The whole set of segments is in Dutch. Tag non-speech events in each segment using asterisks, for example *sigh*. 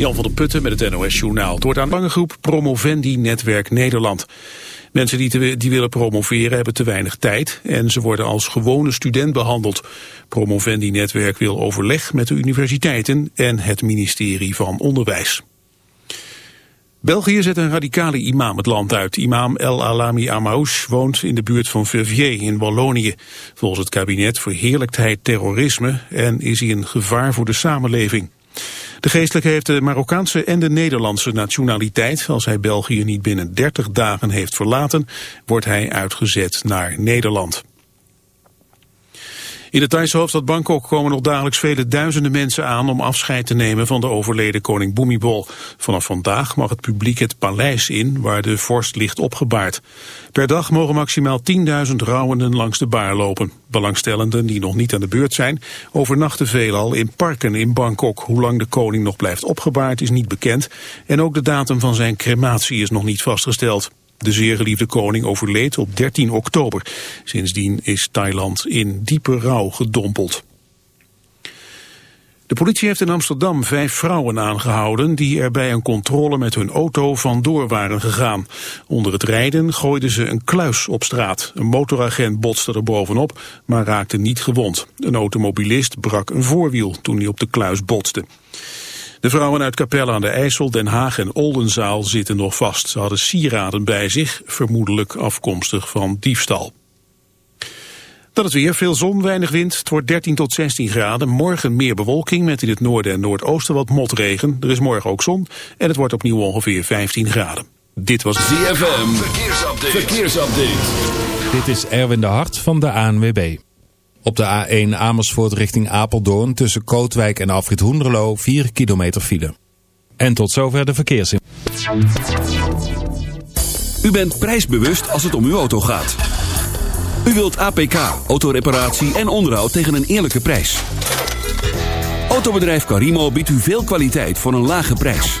Jan van der Putten met het NOS Journaal. Het wordt aan lange groep Promovendi Netwerk Nederland. Mensen die, die willen promoveren hebben te weinig tijd en ze worden als gewone student behandeld. Promovendi Netwerk wil overleg met de universiteiten en het ministerie van Onderwijs. België zet een radicale imam het land uit. Imam El Alami Amouche woont in de buurt van Verviers in Wallonië. Volgens het kabinet verheerlijkt hij terrorisme en is hij een gevaar voor de samenleving. De geestelijke heeft de Marokkaanse en de Nederlandse nationaliteit. Als hij België niet binnen 30 dagen heeft verlaten, wordt hij uitgezet naar Nederland. In de Thaise hoofdstad Bangkok komen nog dagelijks vele duizenden mensen aan om afscheid te nemen van de overleden koning Bhumibol. Vanaf vandaag mag het publiek het paleis in waar de vorst ligt opgebaard. Per dag mogen maximaal 10.000 rouwenden langs de baar lopen. Belangstellenden die nog niet aan de beurt zijn overnachten veelal in parken in Bangkok. Hoe lang de koning nog blijft opgebaard is niet bekend en ook de datum van zijn crematie is nog niet vastgesteld. De zeer geliefde koning overleed op 13 oktober. Sindsdien is Thailand in diepe rouw gedompeld. De politie heeft in Amsterdam vijf vrouwen aangehouden die er bij een controle met hun auto vandoor waren gegaan. Onder het rijden gooiden ze een kluis op straat. Een motoragent botste er bovenop, maar raakte niet gewond. Een automobilist brak een voorwiel toen hij op de kluis botste. De vrouwen uit Capelle aan de IJssel, Den Haag en Oldenzaal zitten nog vast. Ze hadden sieraden bij zich, vermoedelijk afkomstig van diefstal. Dan het weer, veel zon, weinig wind. Het wordt 13 tot 16 graden. Morgen meer bewolking met in het noorden en noordoosten wat motregen. Er is morgen ook zon en het wordt opnieuw ongeveer 15 graden. Dit was ZFM. Verkeersupdate. Verkeersupdate. Dit is Erwin de Hart van de ANWB. Op de A1 Amersfoort richting Apeldoorn tussen Kootwijk en Alfred Hoenderloo 4 kilometer file. En tot zover de verkeersin. U bent prijsbewust als het om uw auto gaat. U wilt APK, autoreparatie en onderhoud tegen een eerlijke prijs. Autobedrijf Carimo biedt u veel kwaliteit voor een lage prijs.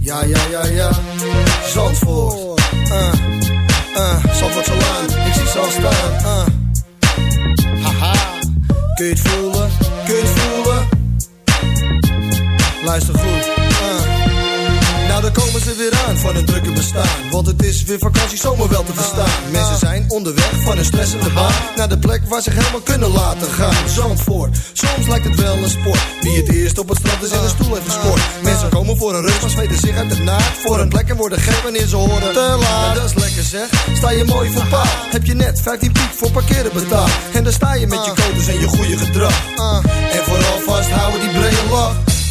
ja, ja, ja, ja. Zandvoort. Uh, uh, Zandvoort zo lang. Ik zie al staan. Uh. Haha. Kun je het voelen? Kun je het voelen? Luister goed. Daar komen ze weer aan van hun drukke bestaan. Want het is weer vakantie, zomer wel te verstaan. Mensen zijn onderweg van een stressende baan. Naar de plek waar ze zich helemaal kunnen laten gaan. Zandvoort, soms lijkt het wel een sport. Wie het eerst op het strand is in een stoel heeft gescoord. Mensen komen voor een rust, maar zweten zich uit de naad. Voor een plek en worden gek wanneer ze horen. Te laat, dat is lekker zeg. Sta je mooi voor paal. Heb je net 15 piek voor parkeren betaald. En dan sta je met je codes en je goede gedrag. En vooral vasthouden die brede lach.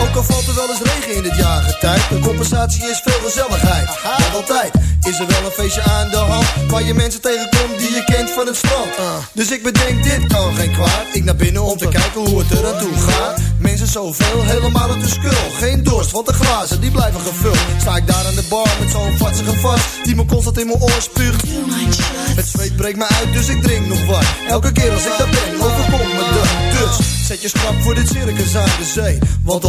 Ook al valt er wel eens regen in het jaargetijd. De compensatie is veel gezelligheid. Altijd is er wel een feestje aan de hand. Waar je mensen tegenkomt die je kent van het strand. Dus ik bedenk, dit kan geen kwaad. Ik naar binnen om te kijken hoe het er aan toe gaat. Mensen zoveel, helemaal uit de skul. Geen dorst, want de glazen die blijven gevuld. Sta ik daar aan de bar met zo'n vatsige vast. Die me constant in mijn oor spuugt. Het zweet breekt me uit, dus ik drink nog wat. Elke keer als ik daar ben, overkomt me dat. Dus zet je schrap voor dit circus aan de zee. Want de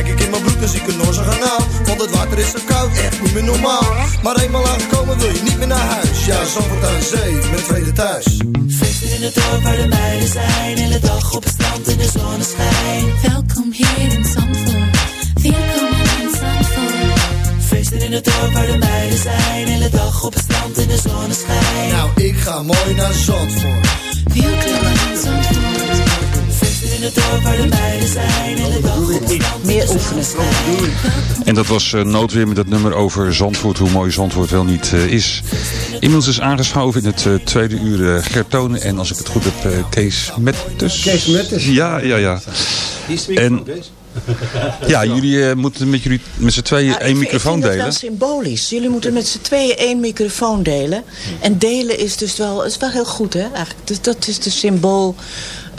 Kijk ik in mijn broek, dan zie ik een Noorse kanaal. Want het water is zo koud, echt niet meer normaal. Maar eenmaal aangekomen wil je niet meer naar huis. Ja, Zandvoort aan zee, mijn tweede thuis. Feesten in het dorp waar de meiden zijn. Hele dag op het strand in de zonneschijn. Welkom hier in Zandvoort. Welkom in Zandvoort. Feesten in het dorp waar de meiden zijn. Hele dag op het strand in de zonneschijn. Nou, ik ga mooi naar Zandvoort. Welkom in Zandvoort. In het dorp waar de meiden zijn. Dag op het strand Meer oefenen. En dat was uh, Noodweer met het nummer over Zandvoort, hoe mooi Zandvoort wel niet uh, is. Inmiddels is aangeschoven in het uh, tweede uur Gert Tonen en als ik het goed heb, Kees Mettes. Kees Mettes. Ja, ja, ja. En, ja, jullie uh, moeten met, jullie, met z'n tweeën Ja, één ik, microfoon ik vind delen. dat wel symbolisch. Jullie moeten met z'n tweeën één microfoon delen. En delen is dus wel, is wel heel goed, hè? Eigenlijk. Dus dat is de symbool,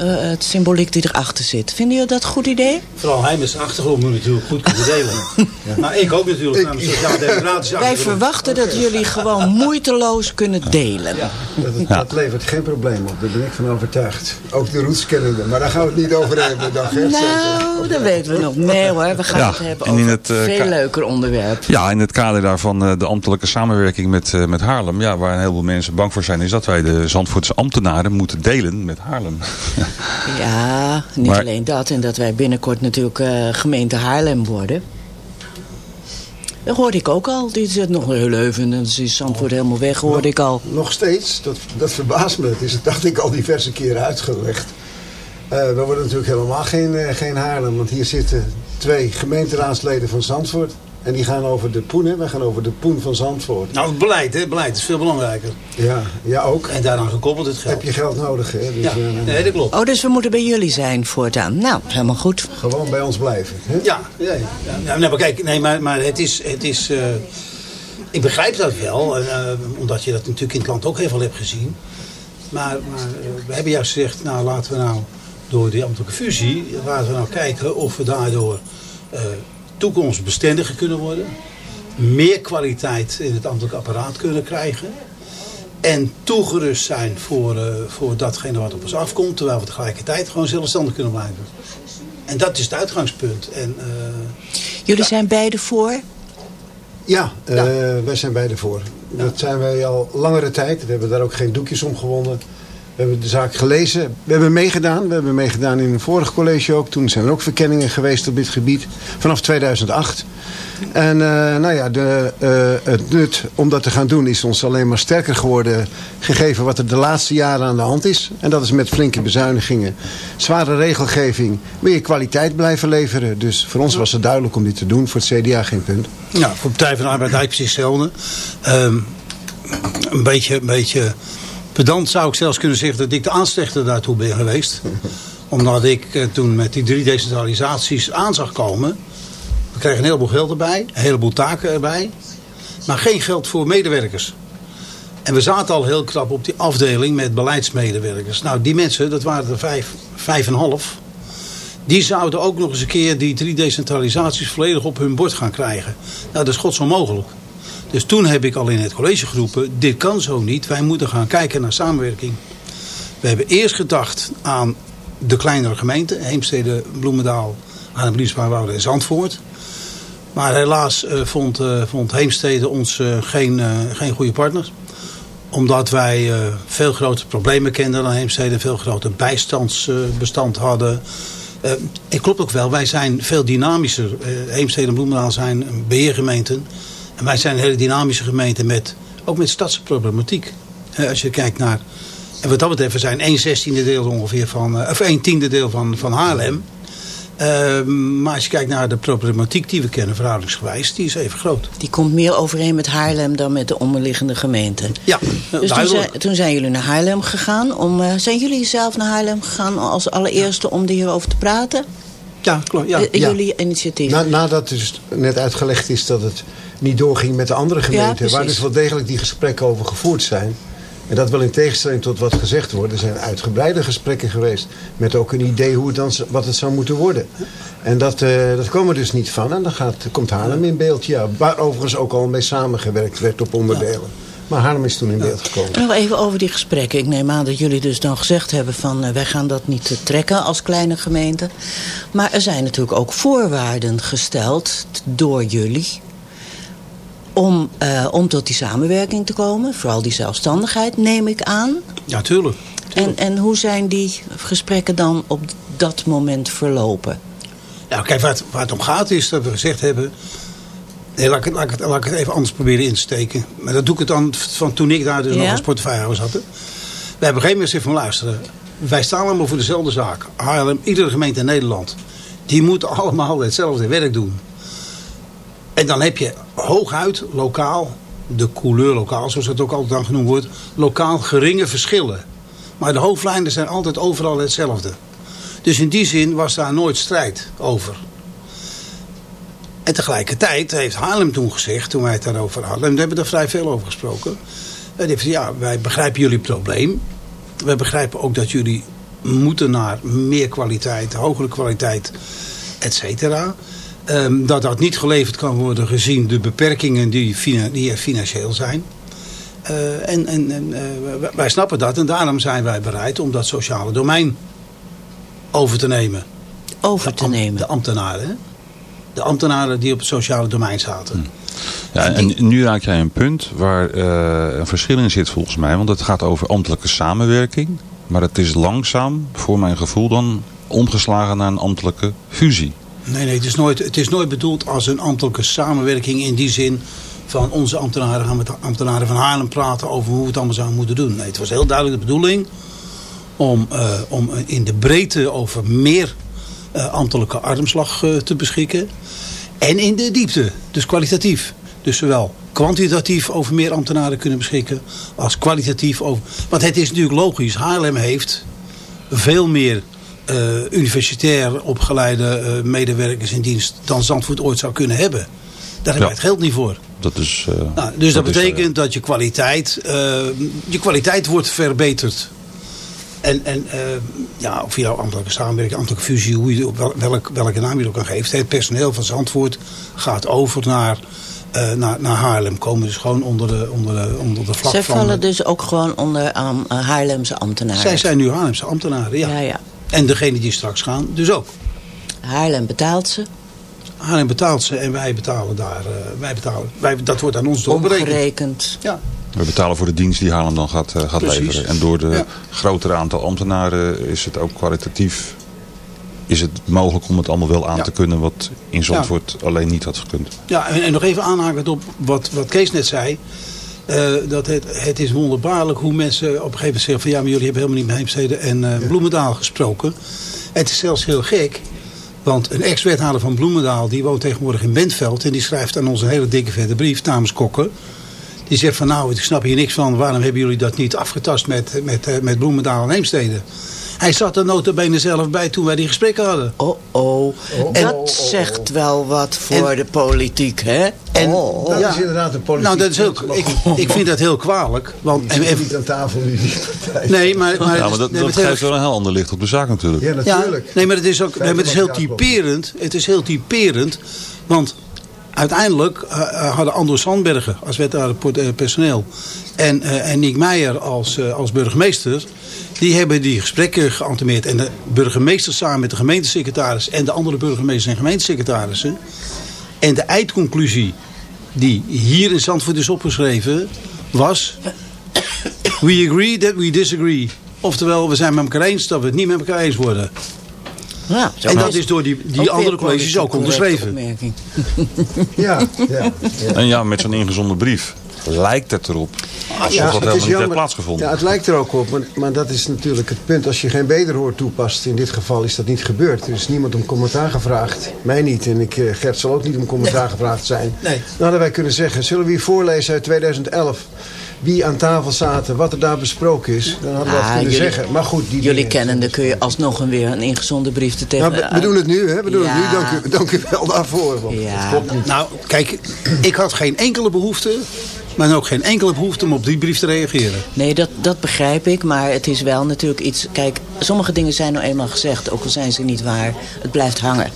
eh, het symboliek die erachter zit. Vinden jullie dat een goed idee? Vooral hij met zijn achtergrond moet natuurlijk goed kunnen delen. *laughs* Maar ik ook natuurlijk, namens sociaal-democratische Wij achtergrond. verwachten dat jullie gewoon moeiteloos kunnen delen. Dat, dat levert geen probleem op, daar ben ik van overtuigd. Ook de roots kennende, maar daar gaan we het niet over hebben. Dan. Nou, dat weten we nog. Nee hoor, we gaan Ja, het hebben over het, eh, een veel leuker onderwerp. Ja, in het kader daarvan eh, de ambtelijke samenwerking met, eh, met Haarlem. Ja, waar een heleboel mensen bang voor zijn, is dat wij de Zandvoortse ambtenaren moeten delen met Haarlem. *laughs* Ja, niet Maar- alleen dat. En dat wij binnenkort natuurlijk eh, gemeente Haarlem worden. Dat hoorde ik ook al. Die zit nog heel even en dan is Zandvoort helemaal weg, hoorde ik al. Nog steeds, dat, dat verbaast me. Het is, dacht ik, al diverse keren uitgelegd. Eh, we worden natuurlijk helemaal geen, eh, geen Haarlem, want hier zitten twee gemeenteraadsleden van Zandvoort. En die gaan over de poen, hè? Wij gaan over de poen van Zandvoort. Nou, het beleid, hè? beleid is veel belangrijker. Ja, ja ook. En daaraan gekoppeld het geld. Heb je geld nodig, hè? Dus, Ja, eh, nee, dat klopt. Oh, dus we moeten bij jullie zijn voortaan. Nou, helemaal goed. Gewoon bij ons blijven. Hè? Ja, ja, ja. ja nee, maar kijk, nee, maar, maar het is... Het is eh, ik begrijp dat wel, en, eh, omdat je dat natuurlijk in het land ook heel veel hebt gezien. Maar, maar we hebben juist gezegd, nou laten we nou door die ambtelijke fusie, laten we nou kijken of we daardoor eh, toekomstbestendiger kunnen worden. Meer kwaliteit in het ambtelijk apparaat kunnen krijgen. En toegerust zijn voor, eh, voor datgene wat op ons afkomt. Terwijl we tegelijkertijd gewoon zelfstandig kunnen blijven. En dat is het uitgangspunt. En, eh, Jullie zijn beide voor? Ja, eh, wij zijn beide voor. Dat zijn wij al langere tijd. We hebben daar ook geen doekjes om gewonnen. We hebben de zaak gelezen. We hebben meegedaan. We hebben meegedaan in een vorig college ook. Toen zijn er ook verkenningen geweest op dit gebied. Vanaf 2008. En eh, nou ja, de, eh, het nut om dat te gaan doen is ons alleen maar sterker geworden. Gegeven wat er de laatste jaren aan de hand is. En dat is met flinke bezuinigingen. Zware regelgeving. Wil je kwaliteit blijven leveren. Dus voor ons was het duidelijk om dit te doen. Voor het CDA geen punt. Ja, voor de Partij van de Arbeid eigenlijk precies hetzelfde. Ehm, een, beetje, een beetje pedant zou ik zelfs kunnen zeggen dat ik de aanstechter daartoe ben geweest. *laughs* Omdat ik eh, toen met die drie decentralisaties aan zag komen. We kregen een heleboel geld erbij, een heleboel taken erbij. Maar geen geld voor medewerkers. En we zaten al heel krap op die afdeling met beleidsmedewerkers. Nou, die mensen, dat waren er vijf, vijf en een half. Die zouden ook nog eens een keer die drie decentralisaties volledig op hun bord gaan krijgen. Nou, dat is gods onmogelijk. Dus toen heb ik al in het college geroepen, dit kan zo niet. Wij moeten gaan kijken naar samenwerking. We hebben eerst gedacht aan de kleinere gemeenten. Heemstede, Bloemendaal, Arnhem-Liesbaar, en Zandvoort. Maar helaas eh, vond, eh, vond Heemstede ons eh, geen, geen goede partner omdat wij veel grotere problemen kenden dan Heemstede. Veel groter bijstandsbestand hadden. Het klopt ook wel, wij zijn veel dynamischer. Heemstede en Bloemendaal zijn een beheergemeenten. En wij zijn een hele dynamische gemeente met, ook met stadsproblematiek. Eh, als je kijkt naar... En wat dat betreft, we zijn 1 zestiende deel ongeveer van... eh, of 1 tiende deel van, van Haarlem. Eh, maar als je kijkt naar de problematiek die we kennen, verhoudingsgewijs, die is even groot. Die komt meer overeen met Haarlem dan met de onderliggende gemeenten. Ja, Dus toen duidelijk. zijn, toen zijn jullie naar Haarlem gegaan. Om, eh, zijn jullie zelf naar Haarlem gegaan als allereerste om hierover te praten? Ja, klopt. Ja. Eh, Ja. Jullie initiatief? Na, nadat dus net uitgelegd is dat het niet doorging met de andere gemeenten... waar dus wel degelijk die gesprekken over gevoerd zijn... en dat wel in tegenstelling tot wat gezegd wordt... er zijn uitgebreide gesprekken geweest... met ook een idee hoe het dan, wat het zou moeten worden. En dat, eh, dat kwam er dus niet van. En dan gaat, komt Haarlem in beeld, ja. Waar overigens ook al mee samengewerkt werd op onderdelen. Maar Haarlem is toen in beeld gekomen. Nog even over die gesprekken. Ik neem aan dat jullie dus dan gezegd hebben van... eh, wij gaan dat niet eh, trekken als kleine gemeente. Maar er zijn natuurlijk ook voorwaarden gesteld door jullie... om, eh, om tot die samenwerking te komen. Vooral die zelfstandigheid, neem ik aan. Ja, tuurlijk. En, en hoe zijn die gesprekken dan op dat moment verlopen? Ja, kijk, waar het, waar het om gaat is dat we gezegd hebben... Nee, laat ik, laat, ik het, laat ik het even anders proberen in te steken. Maar dat doe ik het dan van toen ik daar dus nog als portefeuillehouder zat. hè. We hebben op een gegeven moment gezegd van luisteren. Wij staan allemaal voor dezelfde zaak. Haarlem, iedere gemeente in Nederland. Die moeten *laughs* allemaal hetzelfde werk doen. En dan heb je hooguit lokaal, de couleur lokaal, zoals het ook altijd dan genoemd wordt, lokaal geringe verschillen. Maar de hoofdlijnen zijn altijd overal hetzelfde. Dus in die zin was daar nooit strijd over. En tegelijkertijd heeft Haarlem toen gezegd, toen wij het daarover hadden, en we hebben er vrij veel over gesproken. En die heeft ja, wij begrijpen jullie probleem. Wij begrijpen ook dat jullie moeten naar meer kwaliteit, hogere kwaliteit, et cetera. Ehm, dat dat niet geleverd kan worden gezien de beperkingen die, er financieel zijn. Eh, en en, en eh, wij- wij snappen dat en daarom zijn wij bereid om dat sociale domein over te nemen. Over te nemen? De ambtenaren. De ambtenaren die op het sociale domein zaten. Ja, en nu raak jij een punt waar eh, een verschil in zit volgens mij. Want het gaat over ambtelijke samenwerking. Maar het is langzaam, voor mijn gevoel dan, omgeslagen naar een ambtelijke fusie. Nee, nee, het is, nooit, het is nooit bedoeld als een ambtelijke samenwerking in die zin van onze ambtenaren gaan met de ambtenaren van Haarlem praten over hoe we het allemaal zouden moeten doen. Nee, het was heel duidelijk de bedoeling om, eh, om in de breedte over meer ambtelijke armslag eh, te beschikken. En in de diepte, dus kwalitatief. Dus zowel kwantitatief over meer ambtenaren kunnen beschikken als kwalitatief over... Want het is natuurlijk logisch, Haarlem heeft veel meer eh, universitair opgeleide eh, medewerkers in dienst dan Zandvoort ooit zou kunnen hebben. Daar hebben het geld niet voor. Dat is, eh, Nou, dus dat, eh, betekent dat je kwaliteit, eh, je kwaliteit wordt verbeterd. En, en eh, ja, of je nou ambtelijke samenwerking, ambtelijke fusie, hoe je, welk, welke naam je er ook aan geeft. Het personeel van Zandvoort gaat over naar, eh, naar, naar Haarlem. Komen dus gewoon onder de, onder de, onder de vlag Zij van... vallen dus ook gewoon onder aan eh, Haarlemse ambtenaren. Zij zijn nu Haarlemse ambtenaren, ja. Ja, ja. En degene die straks gaan, dus ook. Haarlem betaalt ze. Haarlem betaalt ze en wij betalen daar. wij betalen, wij, dat wordt aan ons doorberekend. Omgerekend. Ja. We betalen voor de dienst die Haarlem dan gaat, eh, gaat Precies. leveren. En door de Ja. grotere aantal ambtenaren is het ook kwalitatief is het mogelijk om het allemaal wel aan Ja. te kunnen wat in Zandvoort alleen niet had gekund. Ja, en, en nog even aanhakend op wat, wat Kees net zei. eh, dat het, het is wonderbaarlijk hoe mensen op een gegeven moment zeggen van ja, maar jullie hebben helemaal niet met Heemstede en eh, Bloemendaal gesproken. Het is zelfs heel gek. Want een ex-wethouder van Bloemendaal, die woont tegenwoordig in Bentveld. En die schrijft aan ons een hele dikke vette brief namens Kokken. Die zegt van nou, ik snap hier niks van. Waarom hebben jullie dat niet afgetast met, met, eh, met Bloemendaal en Heemstede? Hij zat er nota bene zelf bij toen wij die gesprekken hadden. Oh, oh. Dat zegt wel wat voor de politiek, hè? En, Oh. Dat is inderdaad een politiek Nou, dat is heel, ik, ik vind dat heel kwalijk. Want, Ik en, zit en- niet aan tafel nu. nee, maar, maar, Ja, maar dat, nee, dat het is heel- geeft wel een heel ander licht op de zaak natuurlijk. Ja, ja, natuurlijk. nee, maar het is ook nee, maar het is heel typerend. Het is heel typerend. Want uiteindelijk eh, eh, hadden Andor Sandbergen als wethouder eh, personeel en, en Nick Meijer als, als burgemeester. Die hebben die gesprekken geantemeerd. En de burgemeester samen met de gemeentesecretaris en de andere burgemeesters en gemeentesecretarissen. En de eindconclusie die hier in Zandvoort is opgeschreven was... *coughs* We agree that we disagree. Oftewel, we zijn met elkaar eens dat we het niet met elkaar eens worden. Ja, en dat is door die, die andere colleges ook onderschreven. *laughs* Ja, ja. En ja, met zo'n ingezonden brief lijkt het erop alsof Ja, dat het helemaal niet heeft plaatsgevonden. Ja, het lijkt er ook op, maar, maar dat is natuurlijk het punt. Als je geen wederhoor toepast, in dit geval is dat niet gebeurd. Er is niemand om commentaar gevraagd. Mij niet. En ik, eh, Gert zal ook niet om commentaar gevraagd zijn. Nee. Dan hadden wij kunnen zeggen, zullen we hier voorlezen uit 2011... wie aan tafel zaten, wat er daar besproken is. Dan hadden we dat Ah, kunnen jullie- zeggen. Maar goed, die Jullie kennende kun je alsnog een weer een ingezonde brief te tegen... Nou, we, we doen het nu, hè? We doen Ja. het nu. Dank u, dank u wel daarvoor. want het klopt niet. Nou, kijk, ik had geen enkele behoefte, maar ook geen enkele behoefte om op die brief te reageren. Nee, dat, dat begrijp ik. Maar het is wel natuurlijk iets... Kijk, sommige dingen zijn nou eenmaal gezegd. Ook al zijn ze niet waar. Het blijft hangen.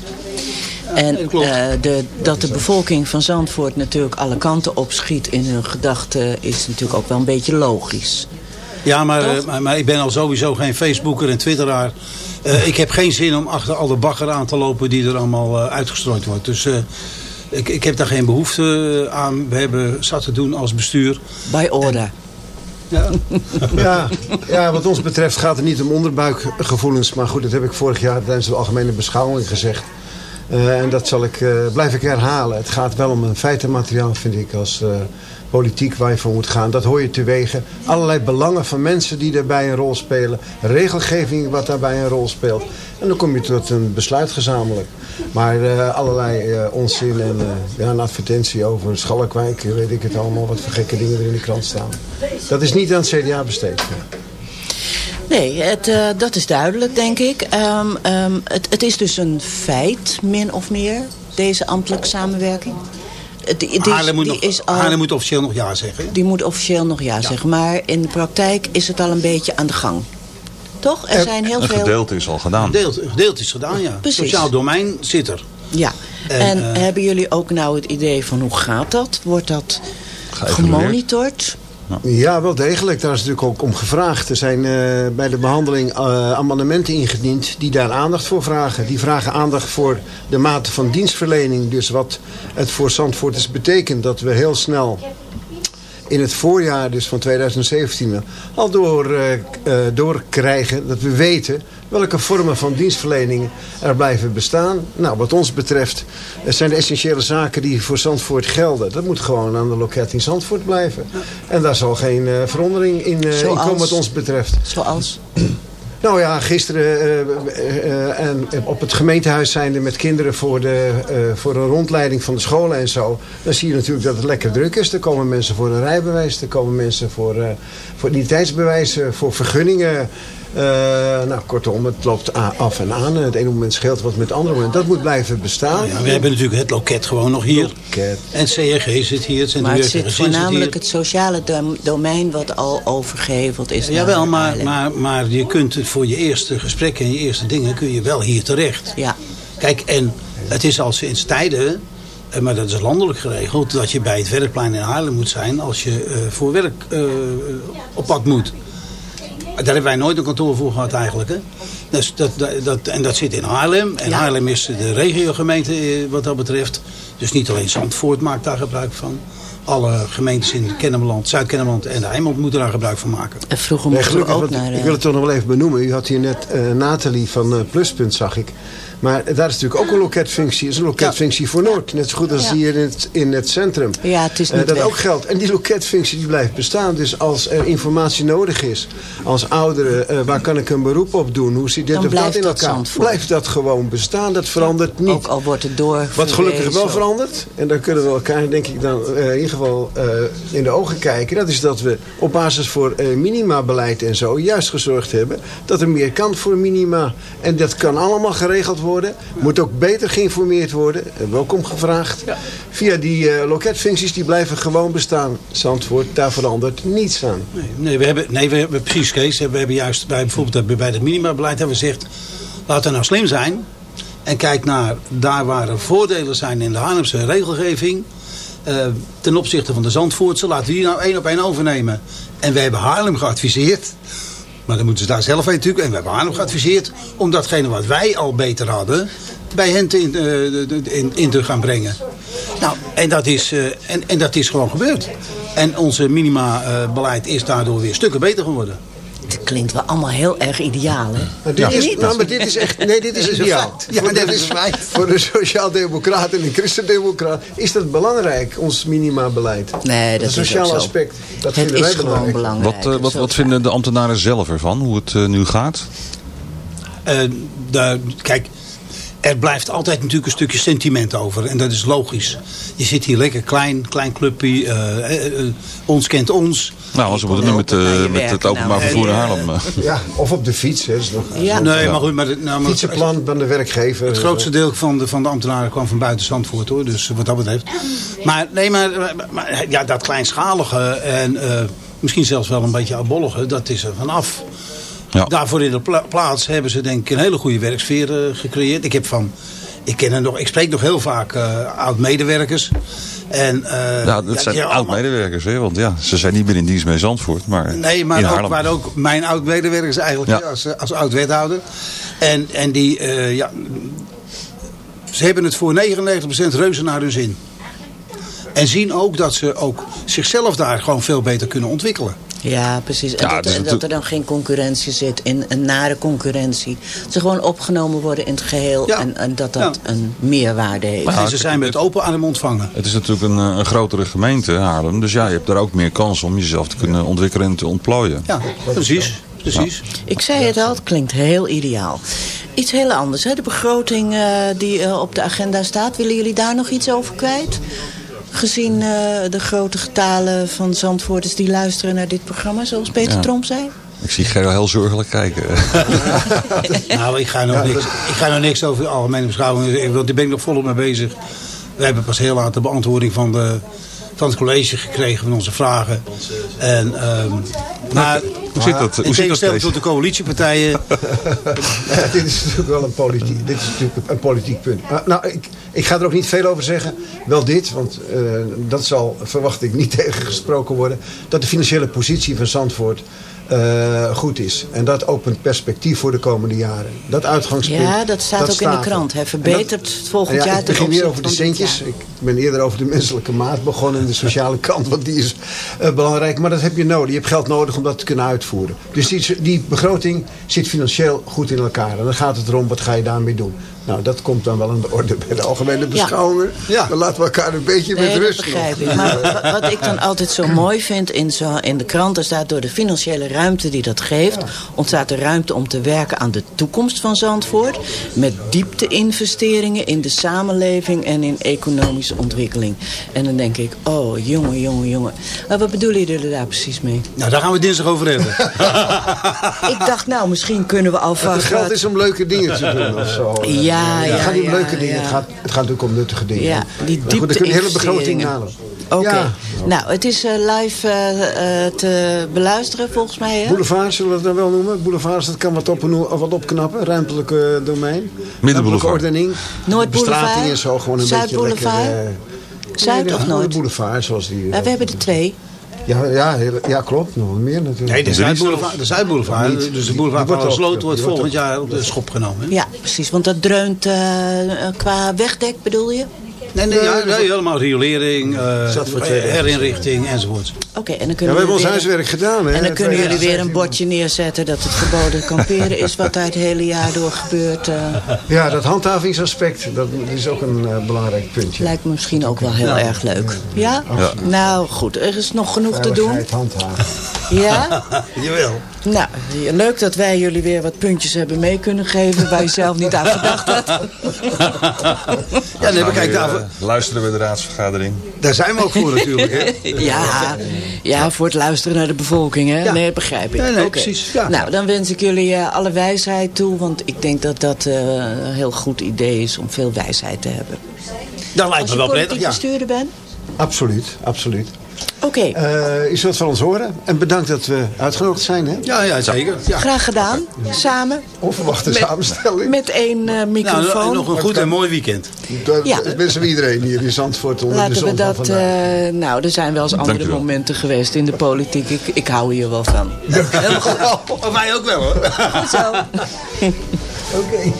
En eh, de, dat de bevolking van Zandvoort natuurlijk alle kanten opschiet in hun gedachten... is natuurlijk ook wel een beetje logisch. Ja, maar, eh, maar, maar ik ben al sowieso geen Facebooker en Twitteraar. Eh, ik heb geen zin om achter al de bagger aan te lopen die er allemaal eh, uitgestrooid wordt. Dus eh, ik, ik heb daar geen behoefte aan. We hebben zat te doen als bestuur. By order. Ja. *laughs* Ja, ja, wat ons betreft gaat het niet om onderbuikgevoelens. Maar goed, dat heb ik vorig jaar tijdens de algemene beschouwing gezegd. Eh, en dat zal ik, eh, blijf ik herhalen. Het gaat wel om een feitenmateriaal, vind ik, als eh, politiek waar je voor moet gaan. Dat hoor je te wegen. Allerlei belangen van mensen die daarbij een rol spelen. Regelgeving wat daarbij een rol speelt. En dan kom je tot een besluit gezamenlijk. Maar allerlei onzin en ja, een advertentie over Schalkwijk, weet ik het allemaal, wat voor gekke dingen er in de krant staan. Dat is niet aan het CDA besteed. Nee, het, eh, dat is duidelijk, denk ik. Ehm, ehm, het, het is dus een feit, min of meer, deze ambtelijke samenwerking. Het- die, die, Haarlem, moet die nog, is al, Haarlem moet officieel nog ja zeggen. die moet officieel nog ja, zeggen. Maar in de praktijk is het al een beetje aan de gang. Toch? Er zijn heel Een veel... gedeelte is al gedaan. Gedeeld, gedeeld is gedaan, ja. Precies. Sociaal domein zit er. Ja. En, En, eh, hebben jullie ook nou het idee van hoe gaat dat? Wordt dat gemonitord? Ja, wel degelijk. Daar is natuurlijk ook om gevraagd. Er zijn eh, bij de behandeling eh, amendementen ingediend die daar aandacht voor vragen. Die vragen aandacht voor de mate van dienstverlening. Dus wat het voor Zandvoorters betekent dat we heel snel in het voorjaar dus van 2017 al door, eh, doorkrijgen dat we weten welke vormen van dienstverlening er blijven bestaan. Nou, wat ons betreft eh, zijn de essentiële zaken die voor Zandvoort gelden. Dat moet gewoon aan de loket in Zandvoort blijven. En daar zal geen eh, verandering in, eh, in komen wat ons betreft. Zoals? *clears throat* Nou ja, gisteren en op het gemeentehuis zijnde met kinderen voor, de, voor een rondleiding van de scholen en zo. Dan zie je natuurlijk dat het lekker druk is. Er komen mensen voor een rijbewijs, er komen mensen voor, voor identiteitsbewijzen, voor vergunningen. Eh, nou, kortom, het loopt af en aan. Het ene moment scheelt wat met het andere moment. Dat moet blijven bestaan. Ja, we hebben natuurlijk het loket gewoon nog hier. En het CRG zit hier. Het Maar het en zit voornamelijk hier. het sociale dom- domein wat al overgeheveld is. naar Jawel, maar, maar, maar je kunt het voor je eerste gesprekken en je eerste dingen kun je wel hier terecht. Ja. Kijk, en het is al sinds tijden, eh, maar dat is landelijk geregeld, dat je bij het werkplein in Haarlem moet zijn als je eh, voor werk eh, op pad moet. Daar hebben wij nooit een kantoor voor gehad eigenlijk. Hè? Dus dat, dat, en dat zit in Haarlem. En Ja. Haarlem is de regiogemeente eh, wat dat betreft. Dus niet alleen Zandvoort maakt daar gebruik van. Alle gemeentes in Kennemerland, Zuid-Kennemerland en de Eimond moeten daar gebruik van maken. En vroeger Nee, mochten we ook naar... eh, ik wil het toch nog wel even benoemen. U had hier net eh, Nathalie van eh, Pluspunt, zag ik. Maar daar is natuurlijk ook een loketfunctie. is een loketfunctie voor Noord. Net zo goed als hier in het, in het centrum. Ja, het is Eh, niet dat weg. ook geldt. En die loketfunctie die blijft bestaan. Dus als er informatie nodig is, als ouderen, eh, waar kan ik een beroep op doen? Hoe zit dit Dan of dat in elkaar? Blijft dat gewoon bestaan? Dat verandert niet. Ook al wordt het door. Wat gelukkig wel verandert, en daar kunnen we elkaar denk ik dan eh, in ieder geval in de ogen kijken. Dat is dat we op basis voor minimabeleid en zo juist gezorgd hebben dat er meer kan voor minima. En dat kan allemaal geregeld worden. Moet ook beter geïnformeerd worden. Hebben we ook om gevraagd. Via die eh, loketfuncties die blijven gewoon bestaan. Zandvoort, daar verandert niets aan. Nee, nee, we hebben, nee, we hebben precies Kees. We hebben juist bij, bijvoorbeeld bij het minimabeleid hebben we gezegd... laten we nou slim zijn. En kijk naar daar waar er voordelen zijn in de Haarlemse regelgeving. eh, ten opzichte van de Zandvoortse. Laten we die nou één op één overnemen. En we hebben Haarlem geadviseerd. Maar dan moeten ze daar zelf heen natuurlijk. En we hebben Haarlem geadviseerd om datgene wat wij al beter hadden... bij hen te in, eh, in, in te gaan brengen. Nou, en dat is, eh, en, en dat is gewoon gebeurd. En onze minima-beleid is daardoor weer stukken beter geworden. Het klinkt wel allemaal heel erg ideaal, hè? Maar dit, is, niet? nou, maar dit is echt, nee, dit is *laughs* Dat ideaal. Ja, voor, dat de, is feit. *laughs* voor de sociaaldemocraten en de christendemocraten is dat belangrijk, ons minimabeleid. Nee, dat Het is ook zo. aspect, dat Het vinden is wij gewoon belangrijk. belangrijk. Wat, eh, wat, wat vinden de ambtenaren zelf ervan, hoe het eh, nu gaat? Eh, de, kijk, er blijft altijd natuurlijk een stukje sentiment over. En dat is logisch. Je zit hier lekker klein, klein clubje. ons kent ons. Nou, ze moeten nu met, eh, met het openbaar vervoer in Haarlem. eh. Ja, of op de fiets. Hè, is nog, Ja. Nee, maar goed. Maar, het- nou, maar Fietsenplan van de werkgever. Het grootste deel van de, van de ambtenaren kwam van buiten Zandvoort hoor. Dus wat dat betreft. Maar nee, maar, maar- ja, dat kleinschalige en eh, misschien zelfs wel een beetje abollige, dat is er vanaf. Ja. Daarvoor in de pla- plaats hebben ze denk ik een hele goede werksfeer eh, gecreëerd. Ik heb van, ik ken nog, ik spreek nog heel vaak eh oud-medewerkers. En, eh, Ja, dat zijn oud-medewerkers, hè? want ja, ze zijn niet meer in dienst bij Zandvoort, maar Nee, in maar ook, waar ook mijn oud-medewerkers eigenlijk Ja. als, als oud-wethouder. En, en die, eh, ja, ze hebben het voor 99% reuze naar hun zin. En zien ook dat ze ook zichzelf daar gewoon veel beter kunnen ontwikkelen. Ja, precies. En Ja, dat, dus en het- dat er dan geen concurrentie zit, in een nare concurrentie. Dat ze gewoon opgenomen worden in het geheel Ja. en, en dat dat Ja. een meerwaarde heeft. en ze zijn met open arm ontvangen. Het is natuurlijk een, eh, een grotere gemeente, Haarlem. Dus ja, je hebt daar ook meer kans om jezelf te kunnen ontwikkelen en te ontplooien. Ja, precies. precies. Ik zei het al, het klinkt heel ideaal. Iets heel anders, hè? de begroting eh, die eh, op de agenda staat. Willen jullie daar nog iets over kwijt? Gezien eh, de grote getalen van Zandvoorters die luisteren naar dit programma, zoals Peter Ja. Tromp zei. Ik zie Gerro heel zorgelijk kijken. *laughs* Nou, ik ga nog, niks, ik ga nog niks over de algemene beschouwing zeggen, want daar ben ik nog volop mee bezig. We hebben pas heel laat de beantwoording van, de, van het college gekregen van onze vragen. En, ehm, maar, Hoe zit dat? Hoe in dat tegenstelling tot de coalitiepartijen *laughs* Ja, dit is natuurlijk wel een politiek, dit is natuurlijk een politiek punt. Nou, ik, ik ga er ook niet veel over zeggen. Wel dit, want eh, dat zal, verwacht ik, niet *laughs* tegengesproken worden. Dat de financiële positie van Zandvoort eh, goed is. En dat opent perspectief voor de komende jaren. Dat uitgangspunt. Ja, dat staat ook in de krant. Hij En verbetert het volgend ja, jaar Ik begin weer over de centjes. Ik ben eerder over de menselijke maat begonnen. En de sociale kant, want die is eh, belangrijk. Maar dat heb je nodig. Je hebt geld nodig om dat te kunnen uitvoeren. Dus die, die begroting zit financieel goed in elkaar. En dan gaat het erom, wat ga je daarmee doen? Nou, dat komt dan wel aan de orde bij de algemene beschouwingen. Ja. Dan laten we elkaar een beetje met Nee, dat rust begrijp nog. ik. Maar wa- wat ik dan altijd zo mooi vind in, zo, in de kranten staat... door de financiële ruimte die dat geeft... ontstaat de ruimte om te werken aan de toekomst van Zandvoort... met diepte-investeringen in de samenleving en in economische ontwikkeling. En dan denk ik, oh, jongen, jongen, jongen. Maar wat bedoelen jullie daar precies mee? Nou, daar gaan we dinsdag over hebben. *laughs* Ik dacht, nou, misschien kunnen we Het alvast... geld wat- is om leuke dingen te doen of zo. Ja, het ja, gaat niet om leuke dingen. ja. Het, gaat, het gaat natuurlijk om nuttige dingen. Ja, die Maar goed, dan kun je de hele begroting halen. Oké, Ja. nou, het is eh, live eh, eh, te beluisteren volgens mij, hè? Boulevard, zullen we dat dan wel noemen? Boulevard, dat kan wat, op, wat opknappen. Ruimtelijke domein. Ruimtelijke ordening. Noordboulevard, en zo. Gewoon een beetje lekker... Zuidboulevard, Zuid of Noord? boulevard, zoals die... Ja, we hebben er twee. Ja, ja, heel- ja, klopt. Nog meer natuurlijk. Nee, de Zuidboulevard, de Zuidboulevard Niet. dus de boulevard wordt van Sloot wordt volgend jaar op de schop genomen. hè? Ja, precies, want dat dreunt eh, qua wegdek, bedoel je? Nee, nee, ja, nee, helemaal riolering, eh, twee dagen. herinrichting enzovoort. Oké, en dan Ja, kunnen we hebben ons weer- huiswerk gedaan. Hè? En dan kunnen jullie weer een bordje neerzetten dat het verboden kamperen is... wat daar het hele jaar door gebeurt. eh, Ja, dat handhavingsaspect, dat is ook een eh, belangrijk puntje. lijkt me misschien ook wel heel erg leuk. Ja? Ja. Nou, goed, er is nog genoeg te doen. Veiligheid handhaven. Ja? *laughs* Jawel. Nou, leuk dat wij jullie weer wat puntjes hebben mee kunnen geven... waar je zelf niet aan gedacht had. *laughs* Ja, nee, maar kijk, daar, luisteren we de raadsvergadering. daar zijn we ook voor natuurlijk. Hè? *laughs* Ja, ja, voor het luisteren naar de bevolking, hè? Ja. Nee, begrijp ik. Nee, precies, ja. Nou, dan wens ik jullie eh, alle wijsheid toe. Want ik denk dat dat eh, een heel goed idee is om veel wijsheid te hebben. Dat lijkt Als me je wel prettig, ja. bestuurder bent. Absoluut, absoluut. Oké, Eh je zult van ons horen. En bedankt dat we uitgenodigd zijn. Hè? Ja, ja, zeker. Ja. graag gedaan. Samen. Onverwachte Met- samenstelling. Met één eh, Nou, microfoon. nog een goed en mooi weekend. Dat Ja. is best wel iedereen hier in Zandvoort onder de Laten zon we dat... eh, nou, er zijn wel eens andere Dankjewel. momenten geweest in de politiek. Ik, ik hou hier wel van. Of mij ook wel hoor. Goed zo. *laughs* Oké.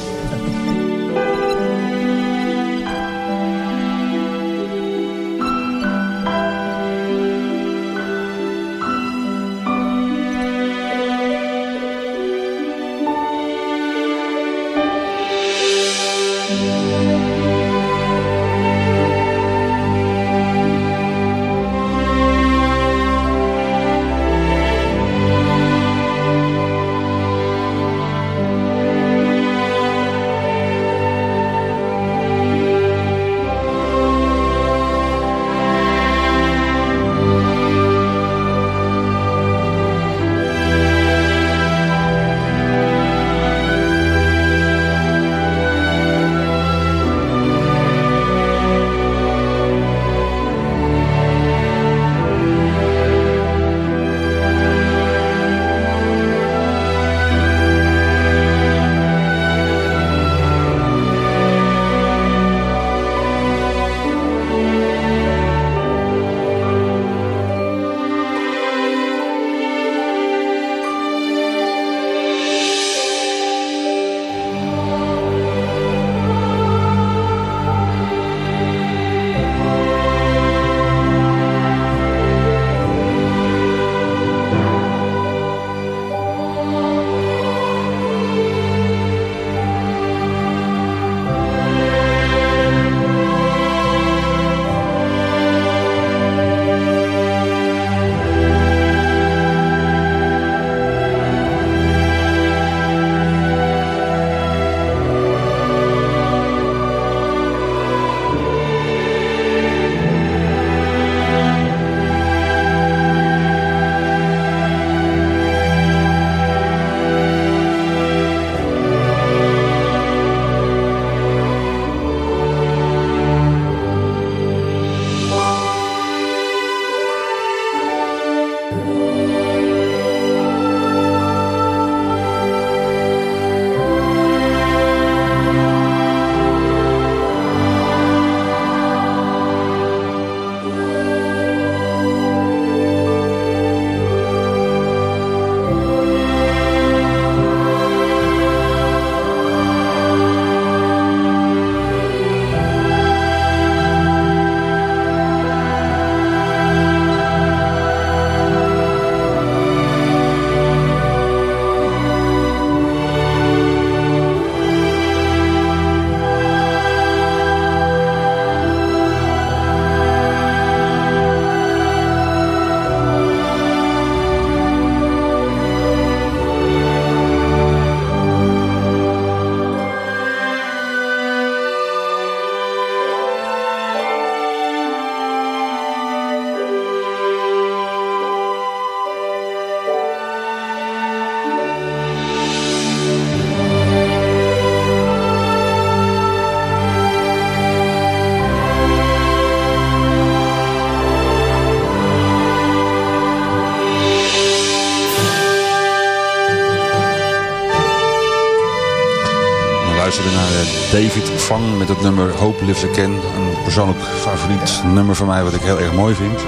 Met het nummer Hope Lives Again. Een persoonlijk favoriet nummer van mij wat ik heel erg mooi vind.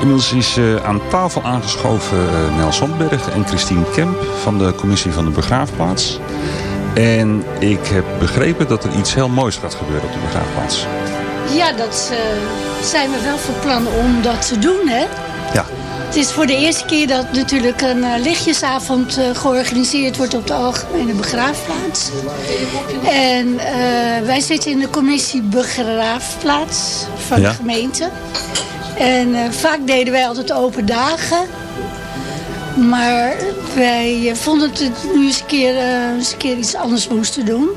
Inmiddels is eh, aan tafel aangeschoven uh, Nel Sandberg en Christine Kemp van de commissie van de begraafplaats. En ik heb begrepen dat er iets heel moois gaat gebeuren op de begraafplaats. Ja, dat eh, zijn we wel van plan om dat te doen, hè? Ja. Het is voor de eerste keer dat natuurlijk een eh, lichtjesavond eh, georganiseerd wordt op de Algemene Begraafplaats. En eh, wij zitten in de commissie Begraafplaats van Ja. de gemeente. En vaak deden wij altijd open dagen. Maar wij vonden het nu eens een, keer, eens een keer iets anders moesten doen.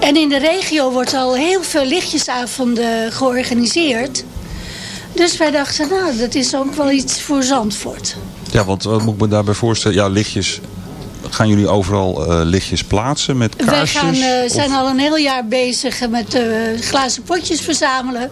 En in de regio wordt al heel veel lichtjesavonden georganiseerd. Dus wij dachten, nou, dat is ook wel iets voor Zandvoort. Ja, want wat moet ik me daarbij voorstellen? Ja, lichtjes. Gaan jullie overal eh, lichtjes plaatsen met Wij kaarsjes? gaan, eh, zijn al een heel jaar bezig met eh, glazen potjes verzamelen.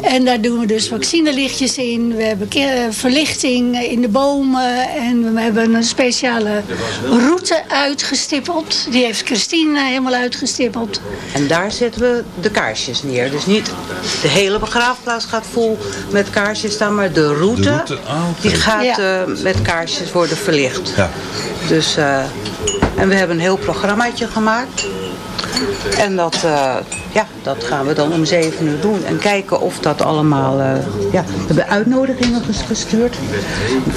En daar doen we dus vaccinelichtjes in. We hebben verlichting in de bomen. En we hebben een speciale route uitgestippeld. Die heeft Christine helemaal uitgestippeld. En daar zetten we de kaarsjes neer. Dus niet de hele begraafplaats gaat vol met kaarsjes staan, maar de route, De route, ah, die gaat Ja. eh, met kaarsjes worden verlicht. Ja. Dus, en we hebben een heel programmaatje gemaakt. En dat, eh, ja, dat gaan we dan om zeven uur doen. En kijken of dat allemaal... eh, ja, we hebben uitnodigingen ges- gestuurd.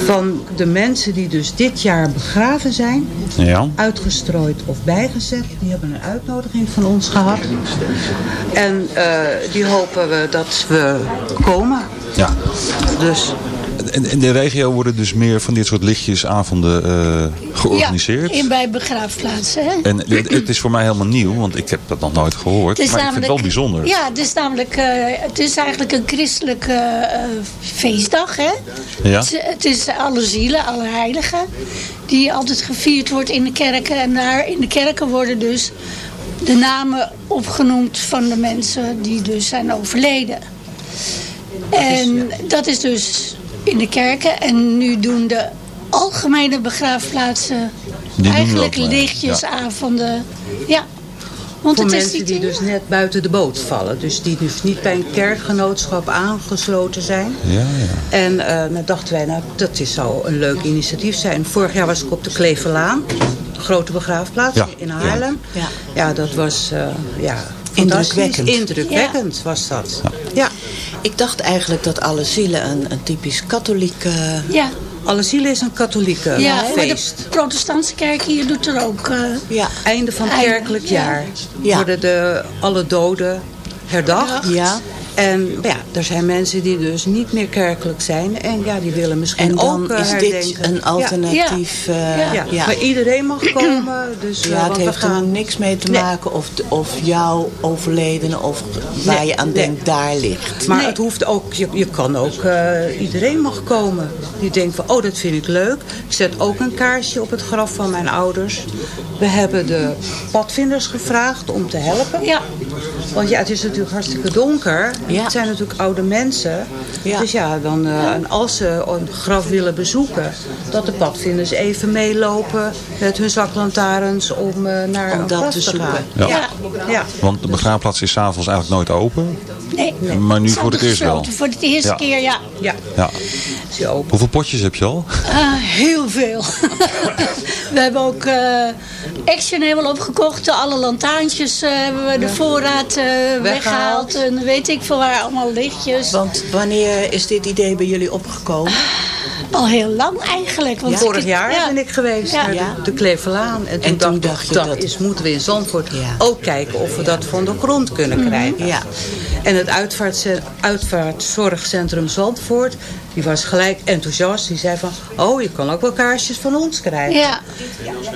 Van de mensen die dus dit jaar begraven zijn. Ja. Uitgestrooid of bijgezet. Die hebben een uitnodiging van ons gehad. En eh, die hopen we dat we komen. Ja. Dus En in de regio worden dus meer van dit soort lichtjesavonden eh, georganiseerd. Ja, in bij begraafplaatsen. Hè? En het, het is voor mij helemaal nieuw, want ik heb dat nog nooit gehoord. Maar ik vind het wel bijzonder. Ja, het is namelijk eh, het is eigenlijk een christelijke eh, feestdag. Hè? Ja. Het, is- het is alle zielen, alle heiligen. Die altijd gevierd wordt in de kerken. En daar in de kerken worden dus de namen opgenoemd van de mensen die dus zijn overleden. En dat is dus in de kerken. En nu doen de algemene begraafplaatsen doen dat eigenlijk maar, lichtjesavonden. Ja. Want voor het is mensen niet die dus net buiten de boot vallen. Dus die dus niet bij een kerkgenootschap aangesloten zijn. Ja, ja. En eh dan dachten wij, nou, dat is, zou een leuk initiatief zijn. Vorig jaar was ik op de Kleverlaan. de Grote begraafplaats Ja, in ja. Haarlem. Ja. Ja, dat was eh, ja, Indrukwekkend. Indrukwekkend was dat. Ja. Ik dacht eigenlijk dat alle zielen een, een typisch katholieke... Ja. Alle zielen is een katholieke ja, maar feest. de protestantse kerk hier doet er ook... eh, ja. Einde van Einde, kerkelijk ja. jaar Ja. worden de, alle doden herdacht. Ja. En ja, er zijn mensen die dus niet meer kerkelijk zijn. En ja, die willen misschien En dan ook eh, is dit een alternatief, Ja. eh, Ja. ja. Ja. Maar iedereen mag komen. Dus, eh, Ja, het we heeft er gaan... niks mee te Nee. maken of, of jouw overledene of waar Nee, je aan nee. denkt, daar ligt. Maar het hoeft ook, je, je kan ook, eh, iedereen mag komen. Die denkt van, oh dat vind ik leuk. Ik zet ook een kaarsje op het graf van mijn ouders. We hebben de padvinders gevraagd om te helpen. Ja. Want ja, het is natuurlijk hartstikke donker. Ja. Het zijn natuurlijk oude mensen. Ja. Dus ja, dan, eh, en als ze een graf willen bezoeken... dat de padvinders even meelopen met hun zaklantaarns om eh, naar Om een dat graf te te zoeken. gaan. Ja. Ja. Ja. Want de begraafplaats is s'avonds eigenlijk nooit open. Nee, Maar nu voor het eerst wel. Voor het eerste Ja. keer, ja. Ja. Ja. Hoeveel potjes heb je al? Ah, heel veel. *laughs* we hebben ook eh, Action helemaal opgekocht. Alle lantaarntjes eh, hebben we de voorraad eh, weggehaald. En weet ik veel waar, allemaal lichtjes. Want wanneer is dit idee bij jullie opgekomen? Al heel lang eigenlijk. Want Vorig jaar ja. ben ik geweest Ja. naar Ja. de, de Kleverlaan. En toen, toen dacht, ik, je dat, dat- is, moeten we in Zandvoort Ja. ook kijken of we dat van de grond kunnen krijgen. Ja. En het uitvaartzorgcentrum Zandvoort, die was gelijk enthousiast. Die zei van, oh je kan ook wel kaarsjes van ons krijgen. Ja.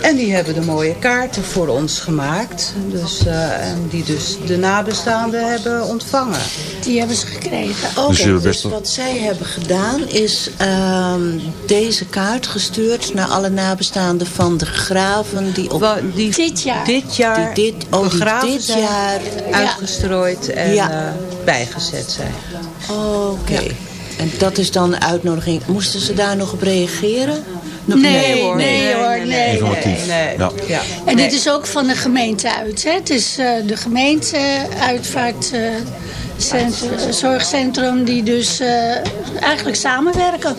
En die hebben de mooie kaarten voor ons gemaakt. Dus, eh, en die dus de nabestaanden hebben ontvangen. Die hebben ze gekregen. Oké, Dus je dus, wat zij hebben gedaan is ehm, deze kaart gestuurd naar alle nabestaanden van de graven die op Wa- Die Dit jaar. dit jaar Die dit- oh, die dit jaar- uitgestrooid en Ja. Bijgezet zijn. Oké. En dat is dan een uitnodiging. Moesten ze daar nog op reageren? Nog nee, niet. hoor. Nee, hoor. Nee. Informatief. Nee. Ja. Ja. En Nee. dit is ook van de gemeente uit. Hè? Het is eh, de gemeente uitvaart. eh, cent- eh, zorgcentrum die dus eh, eigenlijk samenwerken.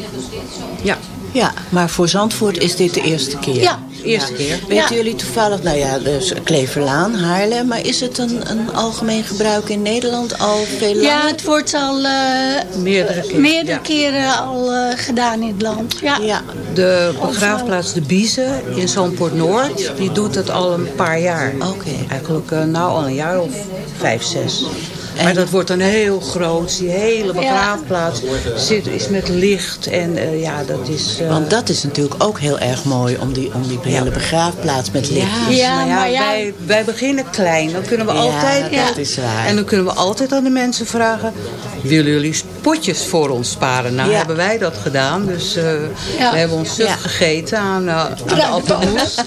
Ja. Ja, maar voor Zandvoort is dit de eerste keer. Ja. Eerste keer. Weten Ja. jullie toevallig, nou ja, dus Kleverlaan, Haarlem, maar is het een, een algemeen gebruik in Nederland al veel langer? Ja, het wordt al eh, Meerdere keren, meerdere ja. keren al eh, gedaan in het land. Ja. Ja. De begraafplaats De Biezen in Zandpoort Noord, die doet het al een paar jaar. Oké. Eigenlijk eh, nou al een jaar of vijf, zes. Maar dat wordt dan heel groot. Die hele begraafplaats zit, is met licht. En eh, ja, dat is... eh, Want dat is natuurlijk ook heel erg mooi om die, om die hele begraafplaats met licht. Ja, maar ja. Wij, wij beginnen klein. Dan kunnen we Ja, altijd... dat is waar. En dan kunnen we altijd aan de mensen vragen... willen jullie potjes voor ons sparen? Nou, hebben wij dat gedaan. Dus eh, we hebben ons stuk gegeten aan, aan de appelmoes. *laughs*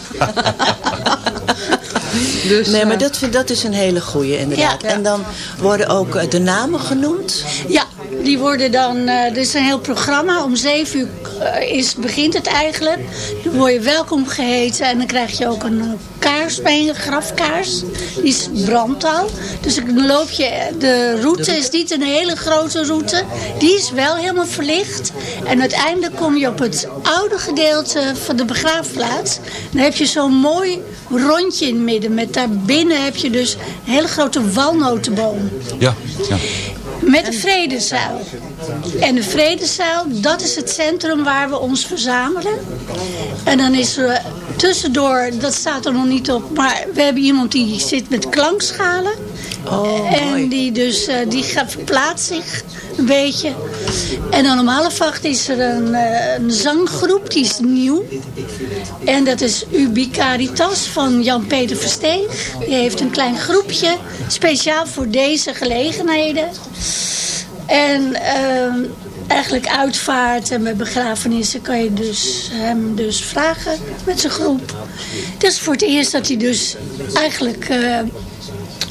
dus, Nee, maar eh, dat, vind- dat is een hele goeie inderdaad. En dan worden ook eh, de namen genoemd. Ja, die worden dan, eh er is een heel programma. Om zeven uur eh, is, begint het eigenlijk. Dan word je welkom geheten en dan krijg je ook een eh, kaars bij, een grafkaars. Die is brandt al. Dus dan loop je, de route is niet een hele grote route. Die is wel helemaal verlicht. En uiteindelijk kom je op het oude gedeelte van de begraafplaats. Dan heb je zo'n mooi rondje in het midden. Met daarbinnen heb je dus een hele grote walnotenboom. Ja. ja. Met de Vredezaal. En de Vredezaal, dat is het centrum waar we ons verzamelen. En dan is er tussendoor, dat staat er nog niet op, maar we hebben iemand die zit met klankschalen. Oh, en mooi. die dus, eh, die gaat verplaatst zich een beetje. En dan om half acht is er een, eh, een zanggroep, die is nieuw. En dat is Ubi Caritas van Jan-Peter Versteeg. Die heeft een klein groepje, speciaal voor deze gelegenheden. En ehm, eigenlijk uitvaart en met begrafenissen kan je dus hem dus vragen met zijn groep. Het is voor het eerst dat hij dus eigenlijk eh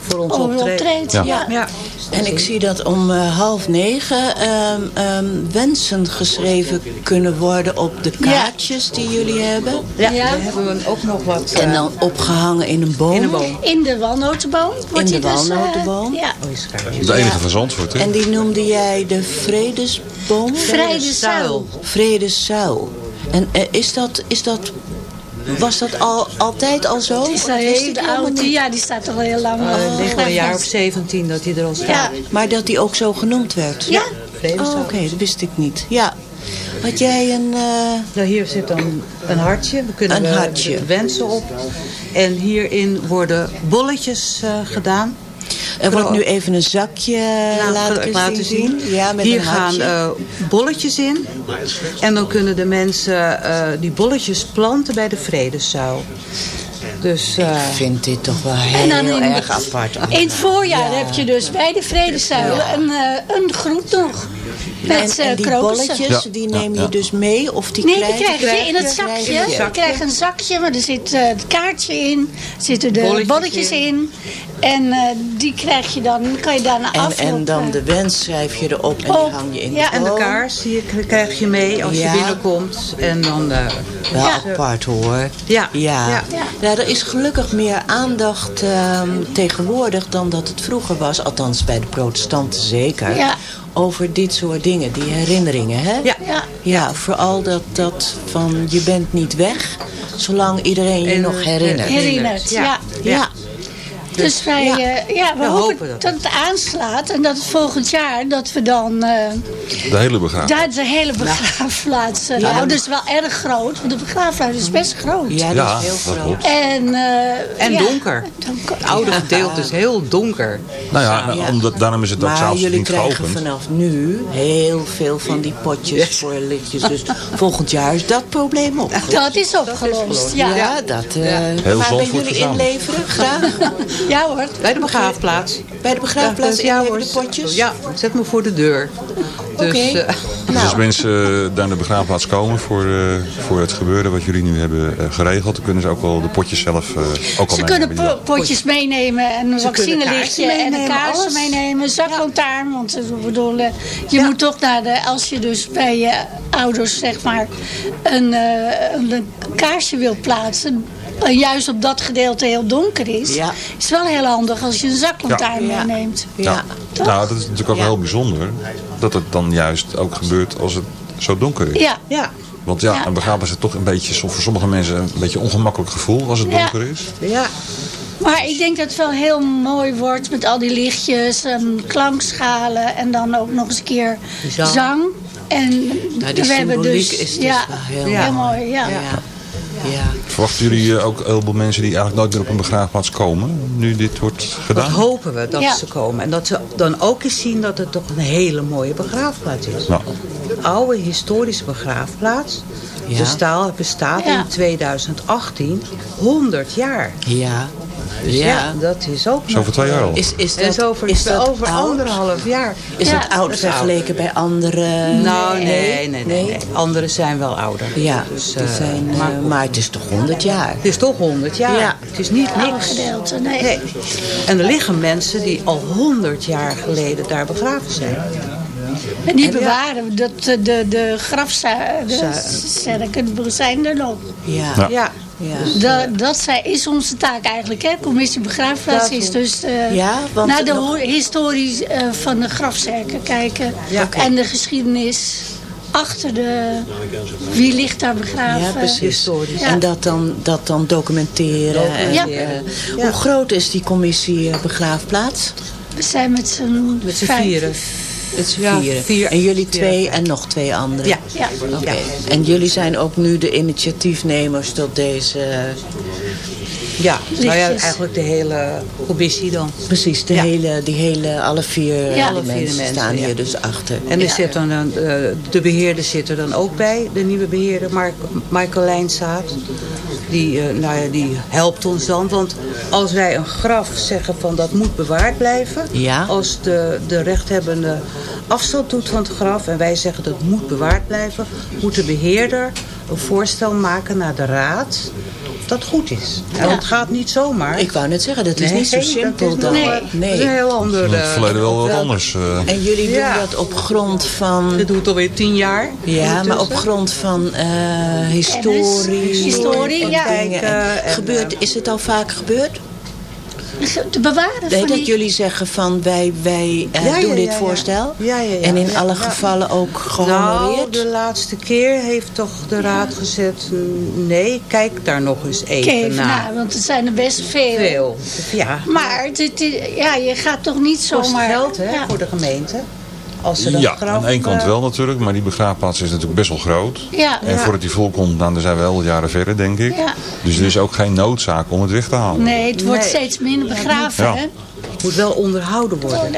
voor ons optreedt. optreedt. Ja. Ja. Ja. En ik zie dat om eh, half negen ehm, ehm, wensen geschreven kunnen worden op de kaartjes die jullie hebben. Ja, Ja. daar hebben we ook nog wat... En eh, dan opgehangen in een boom. in een boom. In de walnotenboom. wordt In de hij dus, walnotenboom? ja. Oh. De enige van Zandvoort, hè? En die noemde jij de vredesboom? Vredezuil. Vredezuil. En is dat, is dat, was dat al, altijd al zo? Die is een hele helemaal oude, niet? ja, die staat al heel lang. Eh, eh, het ligt wel een jaar of 17 dat hij er al staat. Ja. Maar dat die ook zo genoemd werd? Ja. Oh, Oké, dat wist ik niet. Ja. Had jij een... eh, Nou, hier zit dan een hartje. We kunnen Een hartje. wensen op. En hierin worden bolletjes eh, gedaan. Er wordt nu even een zakje Nou, laten, laten, zien. Ja, met Hier een gaan eh, bolletjes in. En dan kunnen de mensen eh, die bolletjes planten bij de Vredeszuil. Dus, eh, Ik vind dit toch wel En heel erg apart. in het voorjaar heb je dus bij de Vredezuil een, eh, een groet nog. Met en, eh, en die bolletjes, Ja. die neem je ja. dus mee? Of die Nee, die krijg, je in het zakje. je? Krijgt een zakje, maar er zit eh, het kaartje in. Er zitten de Bolletjes bolletjes, in. in. En eh, die krijg je dan, kan je daarna aflopen. en dan de wens schrijf je erop en die hang je in ja. de en de kaars die krijg je mee als Ja. je binnenkomt. En dan... eh, Wel Ja. apart hoor. Ja. Ja. Ja. Ja, er is gelukkig meer aandacht ehm, tegenwoordig dan dat het vroeger was. Althans bij de protestanten zeker. Ja. Over dit soort dingen, die herinneringen. Hè? Ja. Ja. Ja, vooral dat, dat van je bent niet weg. Zolang iedereen je En, nog eh, herinnert. Herinnert, ja. Ja. Dus wij, ja. ja, ja we We hopen, hopen dat dat het aanslaat. En dat het volgend jaar, dat we dan eh, De hele begraafplaats. de hele begraafplaats... eh, nou, dat is wel erg groot, want de begraafplaats is best groot. Ja, dat Ja, is heel dat groot. En, eh, En ja, donker. donker. Het oude gedeelte is heel donker. Nou ja, Ja. omdat, daarom is het ook Maar s'avonds jullie niet krijgen geopend. vanaf nu heel veel van die potjes voor lichtjes. Dus volgend jaar is dat probleem op. Dat is opgelost, ja. Ja, dat... eh Heel jullie inleveren? Graag. *laughs* Ja hoor. Bij de begraafplaats. Bij de begraafplaats ja, hoor. de potjes? Ja, zet me voor de deur. Dus, Oké. eh, Dus als mensen eh, daar naar de begraafplaats komen voor, eh, voor het gebeuren wat jullie nu hebben eh, geregeld, dan kunnen ze ook wel de potjes zelf eh, ook al Ze meenemen. kunnen po- potjes meenemen en een Ze vaccinelichtje en een kaarsen alles. meenemen. Zaklantaarn, want ik bedoel, eh, je moet toch naar de, als je dus bij je ouders zeg maar een, eh, een kaarsje wil plaatsen, juist op dat gedeelte heel donker is, Ja. is het wel heel handig als je een zaklantaarn Ja. meeneemt. Ja. Nou, dat is natuurlijk ook wel heel bijzonder. Dat het dan juist ook gebeurt als het zo donker is. Ja. ja. Want ja, Ja. een begraafplaats is het toch een beetje, voor sommige mensen een beetje ongemakkelijk gevoel als het Ja. donker is. Ja. Maar ik denk dat het wel heel mooi wordt met al die lichtjes en klankschalen en dan ook nog eens een keer Zang. zang. En Nou, die we hebben symboliek dus, is dus ja, wel heel heel mooi. mooi. Ja. Ja. Verwachten jullie eh, ook heel veel mensen die eigenlijk nooit meer op een begraafplaats komen, nu dit wordt Dat gedaan? hopen we dat Ja. ze komen. En dat ze dan ook eens zien dat het toch een hele mooie begraafplaats is. Nou, Een oude historische begraafplaats. Ja. De staal bestaat Ja. in 2018 100 jaar. Ja. Dus ja, Ja. dat is ook zo voor twee jaar al. Is, is dat is dat, over, is dat over oud? anderhalf jaar. Is Ja, dat oud vergeleken bij andere? Nou, nee, nee, nee. nee. Anderen zijn wel ouder. Ja, Dus, eh, zijn, eh, maar, maar, het is toch 100 jaar? het is toch 100 jaar. Ja. Het is niet niks. gedeelte, nee. Nee. En er liggen mensen die al 100 jaar geleden daar begraven zijn. En die En ja. bewaren, dat, de, de grafzerken zijn er nog. Ja. Ja. Ja. ja. Dat, dat zij- is onze taak eigenlijk. Hè? Commissie Begraafplaats is dus eh, Ja, want naar de nog- historie eh, van de grafzerken kijken. En de geschiedenis achter de... Wie ligt daar begraven. Ja, precies. Ja. En dat dan, dat dan documenteren. En, eh, Ja. Hoe groot is die commissie begraafplaats? We zijn met z'n Met z'n vijf. vieren. Het is Ja, vier. vier. En jullie twee en nog twee anderen? Ja. Ja. Oké. En jullie zijn ook nu de initiatiefnemers tot deze... Ja, nou ja, eigenlijk de hele commissie dan. Precies, de Ja. hele, die hele, alle vier Ja. Alle vier mensen, mensen, staan ja. hier dus achter. En er zit dan een, eh, de beheerder zit er dan ook bij, de nieuwe beheerder, Mark, Michael Lijnzaad. Die, eh, nou ja, die helpt ons dan. Want als wij een graf zeggen van dat moet bewaard blijven. Ja. Als de, de rechthebbende afstand doet van het graf en wij zeggen dat moet bewaard blijven. Moet de beheerder een voorstel maken naar de raad dat goed is. En Ja. dat gaat niet zomaar. Ik wou net zeggen, dat is Nee, niet zo dat is simpel nog, dan. eh, Dat is een heel ander... in het eh, verleden wel wat wel- anders. eh. En jullie doen Ja. dat op grond van... Dat doet alweer tien jaar. Ja, maar op grond van eh, historie. Historie, en ja. dingen. En Kijken en, gebeurt, eh, is het al vaak gebeurd? Te bewaren Nee, dat die... jullie zeggen van wij, wij eh, Ja, doen ja, dit ja. voorstel. Ja, ja, ja. En in Ja, alle ja. gevallen ook Nou, gehonoreerd. de laatste keer heeft toch de raad gezet... mm, nee, kijk daar nog eens even Even naar. na, want het zijn er best veel. Veel. Ja. Maar het- ja, je gaat toch niet kost zomaar... geld hè, Ja. voor de gemeente. Als ze dat Ja, graf, aan één kant eh, wel natuurlijk, maar die begraafplaats is natuurlijk best wel groot. Ja. En Ja. voordat die vol komt, nou, dan zijn we wel jaren verder, denk ik. Ja. Dus er is ook geen noodzaak om het weg te halen. Nee, het wordt Nee. steeds minder begraven, Ja. hè? moet wel onderhouden worden.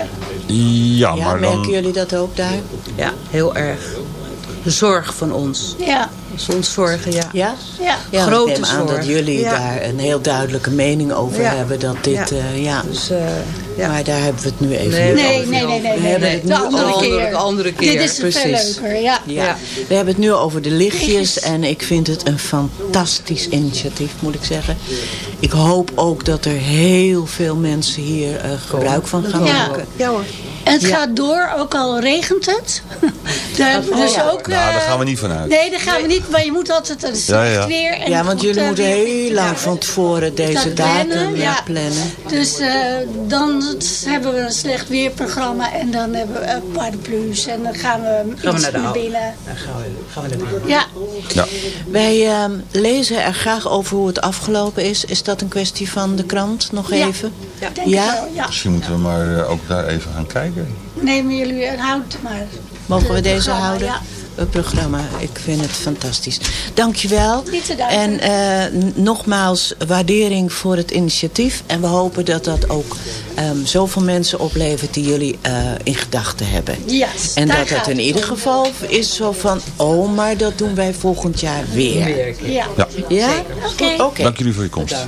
Ja, ja, maar merken dan... jullie dat ook daar? Ja, heel erg. De zorg van ons. Ja. Dat is ons zorgen, ja. Ja? Ja. Ja, Grote ik neem aan zorg. dat jullie Ja. daar een heel duidelijke mening over Ja. hebben. Dat dit, Ja. eh, ja. Dus, eh, ja. Maar daar hebben we het nu even Nee, niet Nee, over. nee, nee, nee. We nee, hebben nee. het De nu andere over- keer. de andere keer, Dit is veel precies. leuker, ja. Ja. Ja. we hebben het nu over de lichtjes en ik vind het een fantastisch initiatief, moet ik zeggen. Ik hoop ook dat er heel veel mensen hier eh, gebruik van gaan Ja. maken. Ja hoor. En het Ja. gaat door, ook al regent het. *laughs* Daar, dus ja. ook, Nou, daar eh, gaan we niet vanuit. Nee, daar gaan we niet, maar je moet altijd een Ja, slecht ja. weer. En Ja, want moet, jullie eh, moeten weer- heel lang van tevoren deze Dat plannen, datum ja, ja. plannen. Dus eh, dan hebben we een slecht weerprogramma en dan hebben we uh, paraplu's en dan gaan we, Gaan we iets naar de naar binnen. Dan gaan we, gaan we naar binnen. Ja, Ja. Wij ehm, lezen er graag over hoe het afgelopen is. Is dat een kwestie van de krant nog Ja. even? denk ik Ja? wel. Ja. Misschien moeten we maar eh, ook daar even gaan kijken. Nemen jullie een hout maar. Mogen we deze houden? Ja. Het programma, ik vind het fantastisch. Dankjewel. Niet te danken. En eh, nogmaals waardering voor het initiatief. En we hopen dat dat ook ehm, zoveel mensen oplevert die jullie eh, in gedachten hebben. Yes, en dat het in ieder geval is zo van... oh, maar dat doen wij volgend jaar weer. Ja. Ja. Ja? Oké. Oké. Dank jullie voor je komst.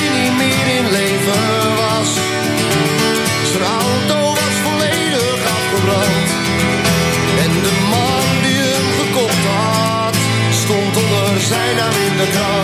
zijn naam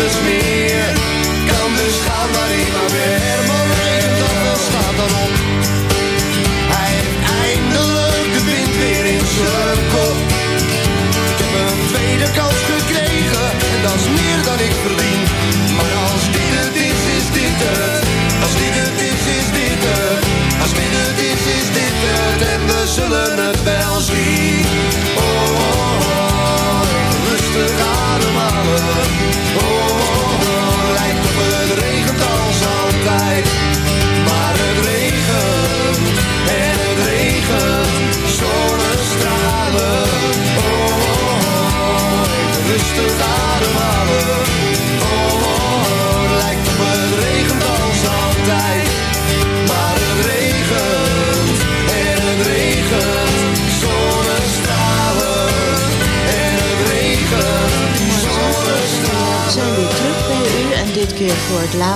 niemand, nergens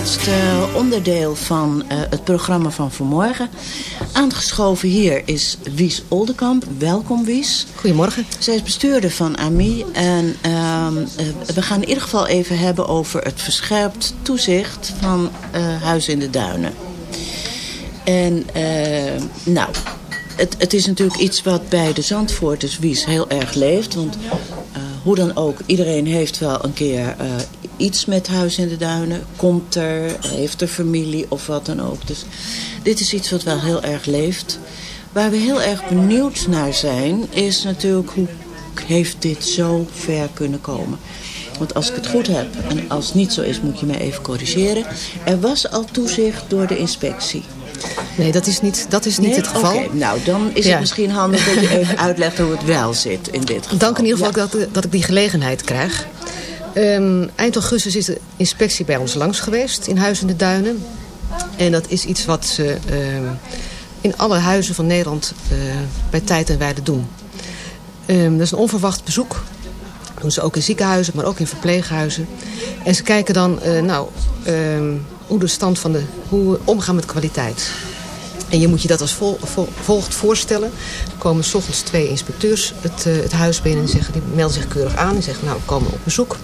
laatste onderdeel van eh, het programma van vanmorgen. Aangeschoven hier is Wies Oldenkamp. Welkom Wies. Goedemorgen. Zij is bestuurder van AMI en ehm, eh, we gaan in ieder geval even hebben over het verscherpt toezicht van eh, Huis in de Duinen. En nou, het, het is natuurlijk iets wat bij de Zandvoorters Wies heel erg leeft. Want hoe dan ook, iedereen heeft wel een keer eh, iets met Huis in de Duinen. Komt er, heeft er familie of wat dan ook. Dus dit is iets wat wel heel erg leeft. Waar we heel erg benieuwd naar zijn, is natuurlijk hoe heeft dit zo ver kunnen komen. Want als ik het goed heb, en als het niet zo is, moet je mij even corrigeren. Er was al toezicht door de inspectie. Nee, dat is niet, dat is niet Nee? het geval. Oké, nou, dan is Ja. het misschien handig dat je even *laughs* uitlegt hoe het wel zit in dit geval. Dank in ieder geval dat, dat ik die gelegenheid krijg. Ehm, eind augustus is de inspectie bij ons langs geweest in Huis in de Duinen. En dat is iets wat ze ehm, in alle huizen van Nederland eh, bij tijd en wijde doen. Ehm, dat is een onverwacht bezoek. Dat doen ze ook in ziekenhuizen, maar ook in verpleeghuizen. En ze kijken dan eh, nou, hoe de stand van de, hoe we omgaan met kwaliteit. En je moet je dat als vol- vol- volgt voorstellen. Er komen s ochtends twee inspecteurs het, eh, het huis binnen en zeggen, die melden zich keurig aan. En zeggen, nou, we komen op bezoek.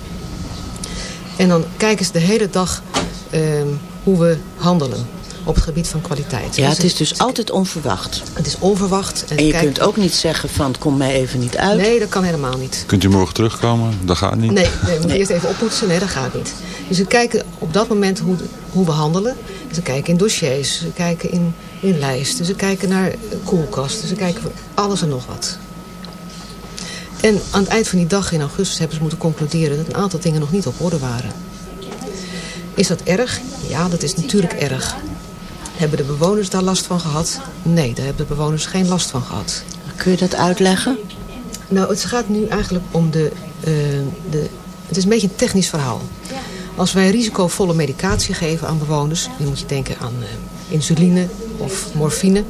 En dan kijken ze de hele dag ehm, hoe we handelen op het gebied van kwaliteit. Ja, En het is dus altijd onverwacht. Het is onverwacht. En je kijk- kunt ook niet zeggen van het komt mij even niet uit. Nee, dat kan helemaal niet. Kunt u morgen terugkomen? Dat gaat niet. Nee, nee we moeten eerst even oppoetsen. Nee, dat gaat niet. Dus ze kijken op dat moment hoe, hoe we handelen. Ze kijken in dossiers, ze kijken in, in lijsten, ze kijken naar koelkasten, ze kijken voor alles en nog wat. En aan het eind van die dag in augustus hebben ze moeten concluderen dat een aantal dingen nog niet op orde waren. Is dat erg? Ja, dat is natuurlijk erg. Hebben de bewoners daar last van gehad? Nee, daar hebben de bewoners geen last van gehad. Kun je dat uitleggen? Nou, het gaat nu eigenlijk om de... eh, de het is een beetje een technisch verhaal. Als wij risicovolle medicatie geven aan bewoners... dan moet je denken aan eh, insuline of morfine...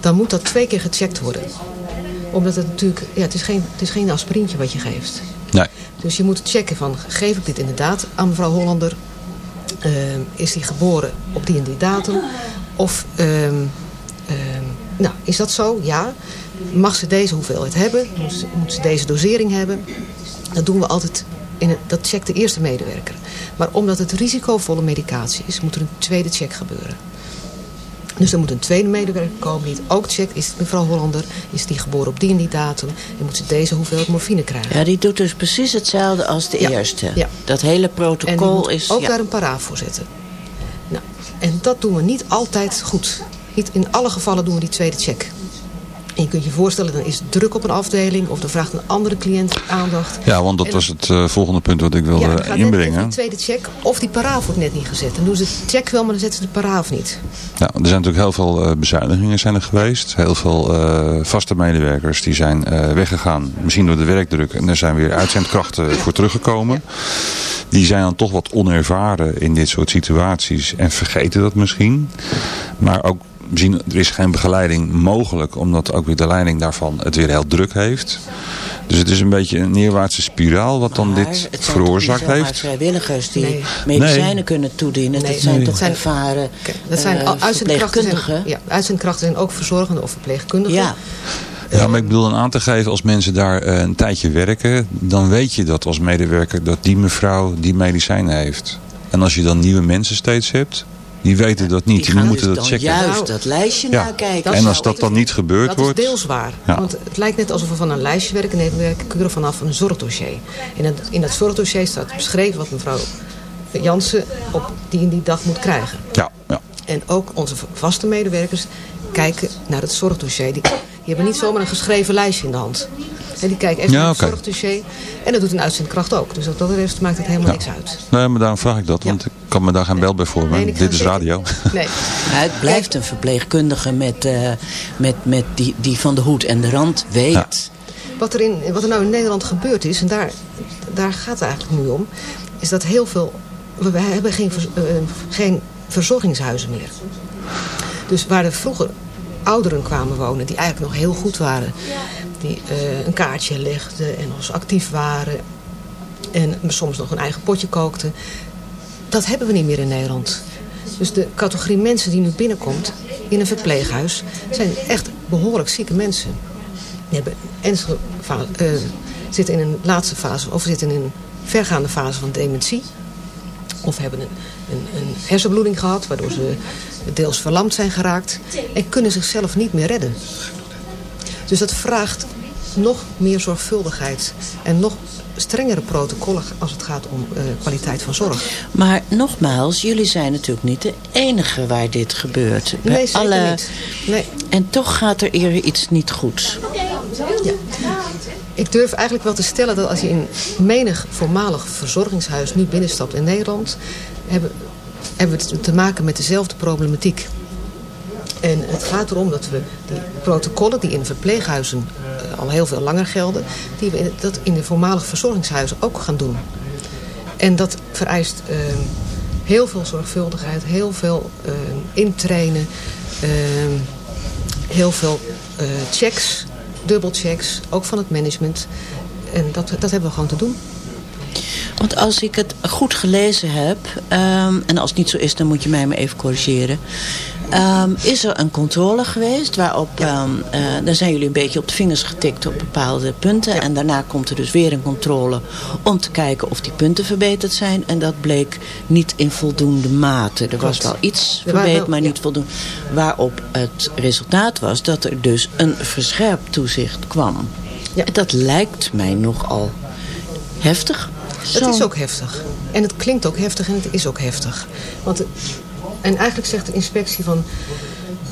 dan moet dat twee keer gecheckt worden. Omdat het natuurlijk... Ja, het is geen, het is geen aspirintje wat je geeft. Nee. Dus je moet checken van, geef ik dit inderdaad aan mevrouw Hollander? Ehm, is die geboren op die en die datum? Of, ehm, ehm, nou, is dat zo? Ja. Mag ze deze hoeveelheid hebben? Moet ze, moet ze deze dosering hebben? Dat doen we altijd, in het, dat checkt de eerste medewerker. Maar omdat het risicovolle medicatie is, moet er een tweede check gebeuren. Dus er moet een tweede medewerker komen die het ook checkt. Is het mevrouw Hollander? Is die geboren op die en die datum? En moet ze deze hoeveelheid morfine krijgen? Ja, die doet dus precies hetzelfde als de Ja, eerste. ja. Dat hele En protocol moet is... ook ja. daar een paraaf voor zetten. Nou, en dat doen we niet altijd goed. Niet in alle gevallen doen we die tweede check. En je kunt je voorstellen, dan is het druk op een afdeling... of dan vraagt een andere cliënt aandacht. Ja, want dat En- was het eh, volgende punt wat ik wilde ja, gaat inbrengen. die tweede check of die paraaf wordt net niet gezet. Dan doen ze de check wel, maar dan zetten ze de paraaf niet. Ja, er zijn natuurlijk heel veel eh, bezuinigingen zijn er geweest. Heel veel eh, vaste medewerkers die zijn weggegaan. Misschien door de werkdruk. En er zijn weer uitzendkrachten voor teruggekomen. Die zijn dan toch wat onervaren in dit soort situaties. En vergeten dat misschien. Maar ook misschien, er is geen begeleiding mogelijk. Omdat ook weer de leiding daarvan het weer heel druk heeft. Dus het is een beetje een neerwaartse spiraal wat dan Maar dit het zijn toch veroorzaakt niet zomaar heeft. vrijwilligers die Nee. medicijnen Nee. kunnen toedienen. Nee, dat zijn nee. toch Dat zijn- ervaren Dat zijn al- uitzendkrachten, verpleegkundigen. zijn, ja, uitzendkrachten zijn ook verzorgende of verpleegkundigen. Ja. Ja, maar ik bedoel dan aan te geven, als mensen daar eh, een tijdje werken, dan weet je dat als medewerker dat die mevrouw die medicijnen heeft. En als je dan nieuwe mensen steeds hebt, die weten dat niet. Die, moeten dus dat checken. juist dat lijstje Ja. nakijken. en als dat dan niet gebeurd Dat wordt... is deels waar. Ja. Want het lijkt net alsof we van een lijstje werken. Nee, we werken keurig vanaf een zorgdossier. En in, in dat zorgdossier staat beschreven wat mevrouw Jansen op die en die dag moet krijgen. Ja, ja. En ook onze vaste medewerkers kijken naar het zorgdossier. Die, die hebben niet zomaar een geschreven lijstje in de hand. En die kijken echt Ja, naar het zorgdossier. En dat doet een uitzendkracht ook. Dus wat dat betreft maakt het helemaal Ja. niks uit. Nee, maar daarom vraag ik dat, want ik kan me daar geen bel bij. Nee, ga Dit is radio. *laughs* Nee. Maar het blijft een verpleegkundige met, eh, met, met die, die van de hoed en de rand weet. Wat er, in, wat er nou in Nederland gebeurd is, en daar, daar gaat het eigenlijk nu om, is dat heel veel. We, hebben geen, eh, geen verzorgingshuizen meer. Dus waar er vroeger ouderen kwamen wonen, die eigenlijk nog heel goed waren, die eh, een kaartje legden en eens actief waren en soms nog een eigen potje kookten, dat hebben we niet meer in Nederland. Dus de categorie mensen die nu binnenkomt in een verpleeghuis zijn echt behoorlijk zieke mensen. Die hebben ernstige eh, zitten in een laatste fase of zitten in een vergaande fase van dementie. Of hebben een, een, een hersenbloeding gehad waardoor ze deels verlamd zijn geraakt. En kunnen zichzelf niet meer redden. Dus dat vraagt nog meer zorgvuldigheid. En nog strengere protocollen als het gaat om eh, kwaliteit van zorg. Maar nogmaals, jullie zijn natuurlijk niet de enige waar dit gebeurt. Bij Nee, zeker niet. Nee. En toch gaat er eerder iets niet goed. Ja. Ik durf eigenlijk wel te stellen dat als je in menig voormalig verzorgingshuis nu binnenstapt in Nederland, hebben, hebben we te maken met dezelfde problematiek. En het gaat erom dat we die protocollen die in verpleeghuizen eh, al heel veel langer gelden, die we dat in de voormalige verzorgingshuizen ook gaan doen. En dat vereist eh, heel veel zorgvuldigheid, heel veel eh, intrainen, eh, heel veel eh, checks, dubbelchecks, ook van het management. En dat, dat hebben we gewoon te doen. Want als ik het goed gelezen heb, ehm, en als het niet zo is, dan moet je mij maar even corrigeren. Ehm, is er een controle geweest waarop, ehm, eh, daar zijn jullie een beetje op de vingers getikt op bepaalde punten. En daarna komt er dus weer een controle om te kijken of die punten verbeterd zijn. En dat bleek niet in voldoende mate. Er was wel iets Er verbeterd, maar niet voldoende. Waarop het resultaat was dat er dus een verscherpt toezicht kwam. Dat lijkt mij nogal heftig. Het Zo. is ook heftig. En het klinkt ook heftig en het is ook heftig. Want, het- en eigenlijk zegt de inspectie van...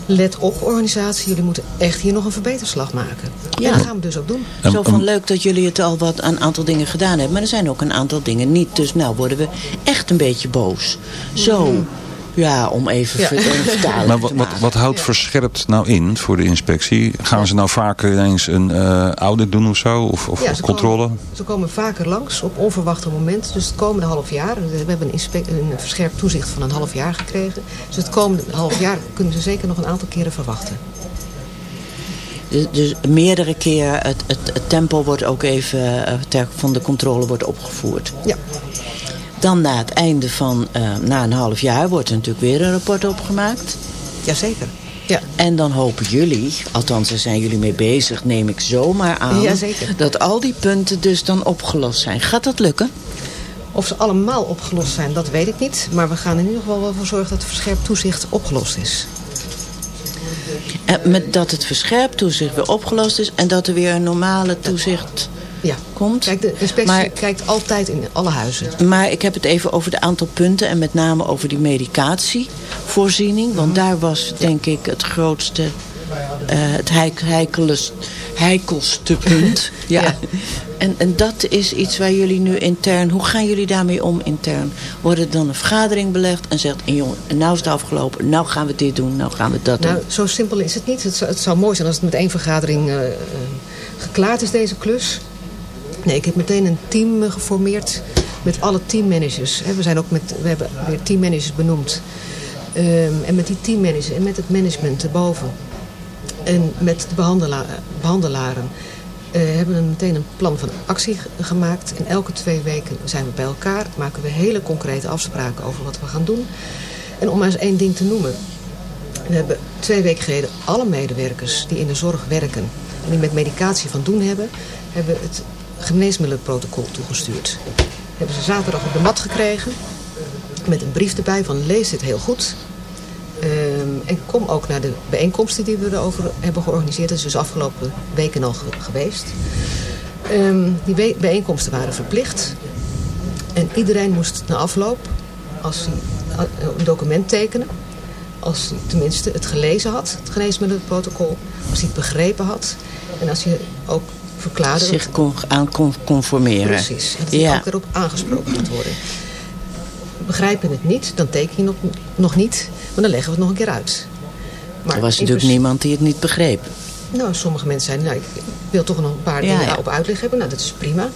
let op organisatie, jullie moeten echt hier nog een verbeterslag maken. Ja. En dat gaan we dus ook doen. Zo van leuk dat jullie het al wat een aantal dingen gedaan hebben. Maar er zijn ook een aantal dingen niet. Dus nou worden we echt een beetje boos. Zo. Ja, om even Ja. ver- een vertaling Maar te wat, wat, houdt verscherpt nou in voor de inspectie? Gaan ze nou vaker ineens een eh, audit doen of zo? Of, of Ja, ze controle? Komen, ze komen vaker langs op onverwachte momenten. Dus het komende half jaar. We hebben een, een verscherpt toezicht van een half jaar gekregen. Dus het komende half jaar kunnen ze zeker nog een aantal keren verwachten. Dus, dus meerdere keer het, het, het tempo wordt ook even eh, ter, van de controle wordt opgevoerd. Ja. Dan na het einde van, eh, na een half jaar, wordt er natuurlijk weer een rapport opgemaakt. Jazeker. Ja. En dan hopen jullie, althans daar zijn jullie mee bezig, neem ik zomaar aan. Jazeker. Dat al die punten dus dan opgelost zijn. Gaat dat lukken? Of ze allemaal opgelost zijn, dat weet ik niet. Maar we gaan in ieder geval wel voor zorgen dat het verscherpt toezicht opgelost is. En met dat het verscherpt toezicht weer opgelost is en dat er weer een normale toezicht ja. komt. Kijk, de inspectie Maar- kijkt altijd in alle huizen. Maar ik heb het even over de aantal punten en met name over die medicatievoorziening. Want daar was denk ik het grootste, eh, het heik, heikelste *laughs* punt. ja. En, en dat is iets waar jullie nu intern, hoe gaan jullie daarmee om intern? Wordt er dan een vergadering belegd en zegt, en jongen, nou is het afgelopen, nou gaan we dit doen, nou gaan we dat Nou, doen. zo simpel is het niet. Het zou, het zou mooi zijn als het met één vergadering eh, eh, geklaard is, deze klus. Nee, ik heb meteen een team eh, geformeerd met alle teammanagers. We, zijn ook met, we hebben weer teammanagers benoemd. Ehm, en met die teammanagers en met het management erboven. En met de behandela behandelaren eh, hebben we meteen een plan van actie gemaakt. En elke twee weken zijn we bij elkaar. Maken we hele concrete afspraken over wat we gaan doen. En om maar eens één ding te noemen. We hebben twee weken geleden alle medewerkers die in de zorg werken... en die met medicatie van doen hebben... hebben het geneesmiddelenprotocol toegestuurd. Hebben ze zaterdag op de mat gekregen... met een brief erbij van lees dit heel goed... Ehm, en kom ook naar de bijeenkomsten die we erover hebben georganiseerd. Dat is dus afgelopen weken al ge- geweest. Ehm, die bij- bijeenkomsten waren verplicht. En iedereen moest na afloop, als hij een document tekenen... als hij tenminste het gelezen had, het geneesmiddelenprotocol... als hij het begrepen had... en als hij ook verklaarde... dat- Zich con, aan con- conformeren. Precies. En dat Ja. ook erop aangesproken moet worden. Begrijpen het niet, dan teken je nog, nog niet. Maar dan leggen we het nog een keer uit. Maar er was natuurlijk niemand die het niet begreep. Nou, sommige mensen zeiden, nou, ik wil toch nog een paar Ja, dingen ja. op uitleg hebben. Nou, dat is prima.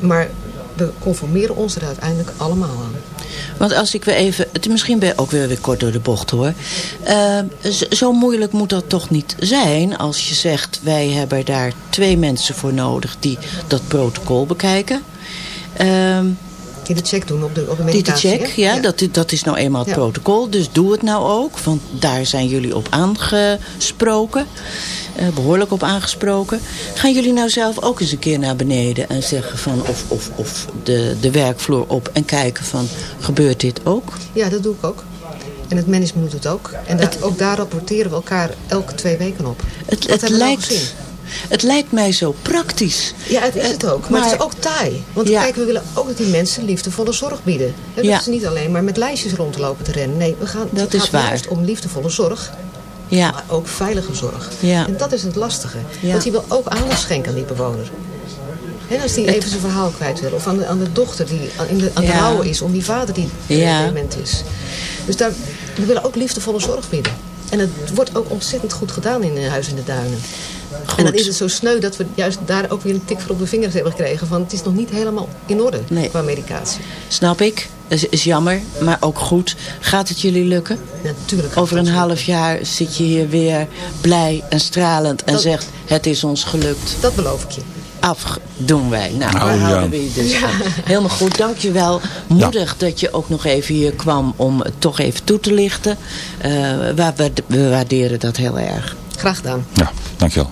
Maar we conformeren ons er uiteindelijk allemaal aan. Want als ik weer even, het misschien ben ook weer, weer kort door de bocht hoor. Eh, z- zo moeilijk moet dat toch niet zijn als je zegt wij hebben daar twee mensen voor nodig die dat protocol bekijken. Ehm, die de check doen op de, op de Die de medicatie, check, ja, Ja. Dat, dat is nou eenmaal het Ja. protocol. Dus doe het nou ook, want daar zijn jullie op aangesproken. eh, behoorlijk op aangesproken. Gaan jullie nou zelf ook eens een keer naar beneden en zeggen van of, of, of de, de werkvloer op en kijken van gebeurt dit ook? Ja, dat doe ik ook. En het management doet het ook. En ook daar rapporteren we elkaar elke twee weken op. Het, het, lijkt? Het lijkt mij zo praktisch. Ja, het is het ook. Maar, het is ook taai. Want Ja. kijk, we willen ook dat die mensen liefdevolle zorg bieden. Hè, Dat Ja. is niet alleen maar met lijstjes rondlopen te rennen. Nee, we gaan, Dat het is gaat waar. juist om liefdevolle zorg. Ja. Maar ook veilige zorg. Ja. En dat is het lastige. Ja. Want je wil ook aandacht schenken aan die bewoner. En als die Het- even zijn verhaal kwijt wil. Of aan de, aan de dochter die aan, in de, aan het rouwen is om die vader die eh, Ja. dement is. Dus daar, we willen ook liefdevolle zorg bieden. En het wordt ook ontzettend goed gedaan in eh, Huis in de Duinen. En dan is het zo sneu dat we juist daar ook weer een tik voor op de vingers hebben gekregen. Van het is nog niet helemaal in orde qua medicatie. Snap ik, is, is jammer, maar ook goed. Gaat het jullie lukken? Natuurlijk. Over een half jaar zit je hier weer blij en stralend en Dat- zegt het is ons gelukt. Dat beloof ik je. Af doen wij. Nou, Nou, daar ja. houden we je dus Ja. van. Helemaal goed, dankjewel. Moedig dat je ook nog even hier kwam om het toch even toe te lichten. Eh, we, we, we waarderen dat heel erg. Graag gedaan. Ja, dankjewel.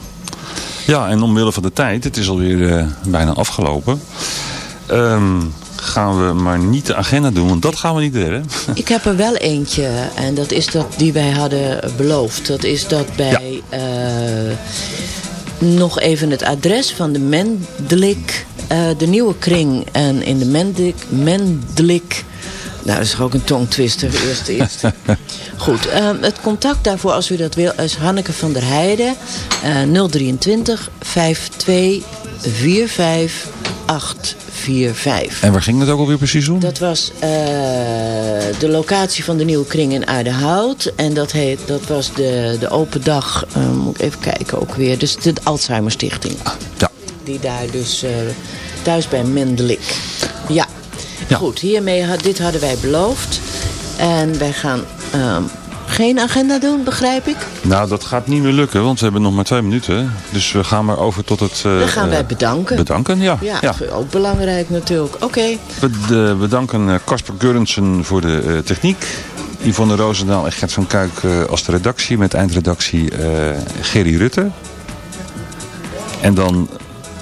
Ja, en omwille van de tijd, het is alweer eh, bijna afgelopen. Ehm, gaan we maar niet de agenda doen, want dat gaan we niet redden. *laughs* Ik heb er wel eentje en dat is dat die wij hadden beloofd. Dat is dat bij eh, nog even het adres van de Mendlik, eh, de nieuwe kring en in de Mendlik, Mendlik Nou, dat is ook een tongtwister, eerste eerste. *laughs* Goed, ehm, het contact daarvoor, als u dat wil, is Hanneke van der Heijden. eh 023 52 45 845. En waar ging het ook alweer precies om? Dat was eh, de locatie van de nieuwe kring in Aardehout. En dat, heet, dat was de, de open dag, eh, moet ik even kijken ook weer. Dus de Alzheimer Stichting. Ja. Die daar dus eh, thuis bij Mendelik. Ja. Goed, hiermee, had- dit hadden wij beloofd. En wij gaan ehm, geen agenda doen, begrijp ik. Nou, dat gaat niet meer lukken, want we hebben nog maar twee minuten. Dus we gaan maar over tot het... eh, Dan gaan wij eh, bedanken. Bedanken, ja. Ja, ja. ook belangrijk natuurlijk. Oké. We de- bedanken eh, Casper Gurrensen voor de eh, techniek. Yvonne Roosendaal en Gert van Kuik eh, als de redactie. Met eindredactie eh Gerry Rutte. En dan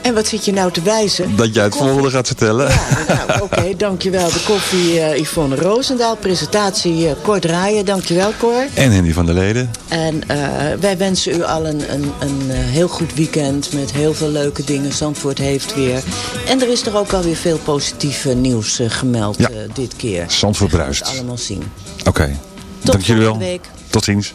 En wat zit je nou te wijzen? dat jij het volgende gaat vertellen. Nou, oké, *laughs* dankjewel. De koffie eh, Yvonne Roosendaal. Presentatie eh, Cor Draaien. Dankjewel, Cor. En Henny van der Leden. En eh, wij wensen u al een, een, een heel goed weekend met heel veel leuke dingen. Zandvoort heeft weer. En er is er ook alweer veel positieve nieuws gemeld Ja. dit keer. Zandvoort We gaan bruist. het allemaal zien. Oké, dank jullie wel. volgende week. Tot ziens.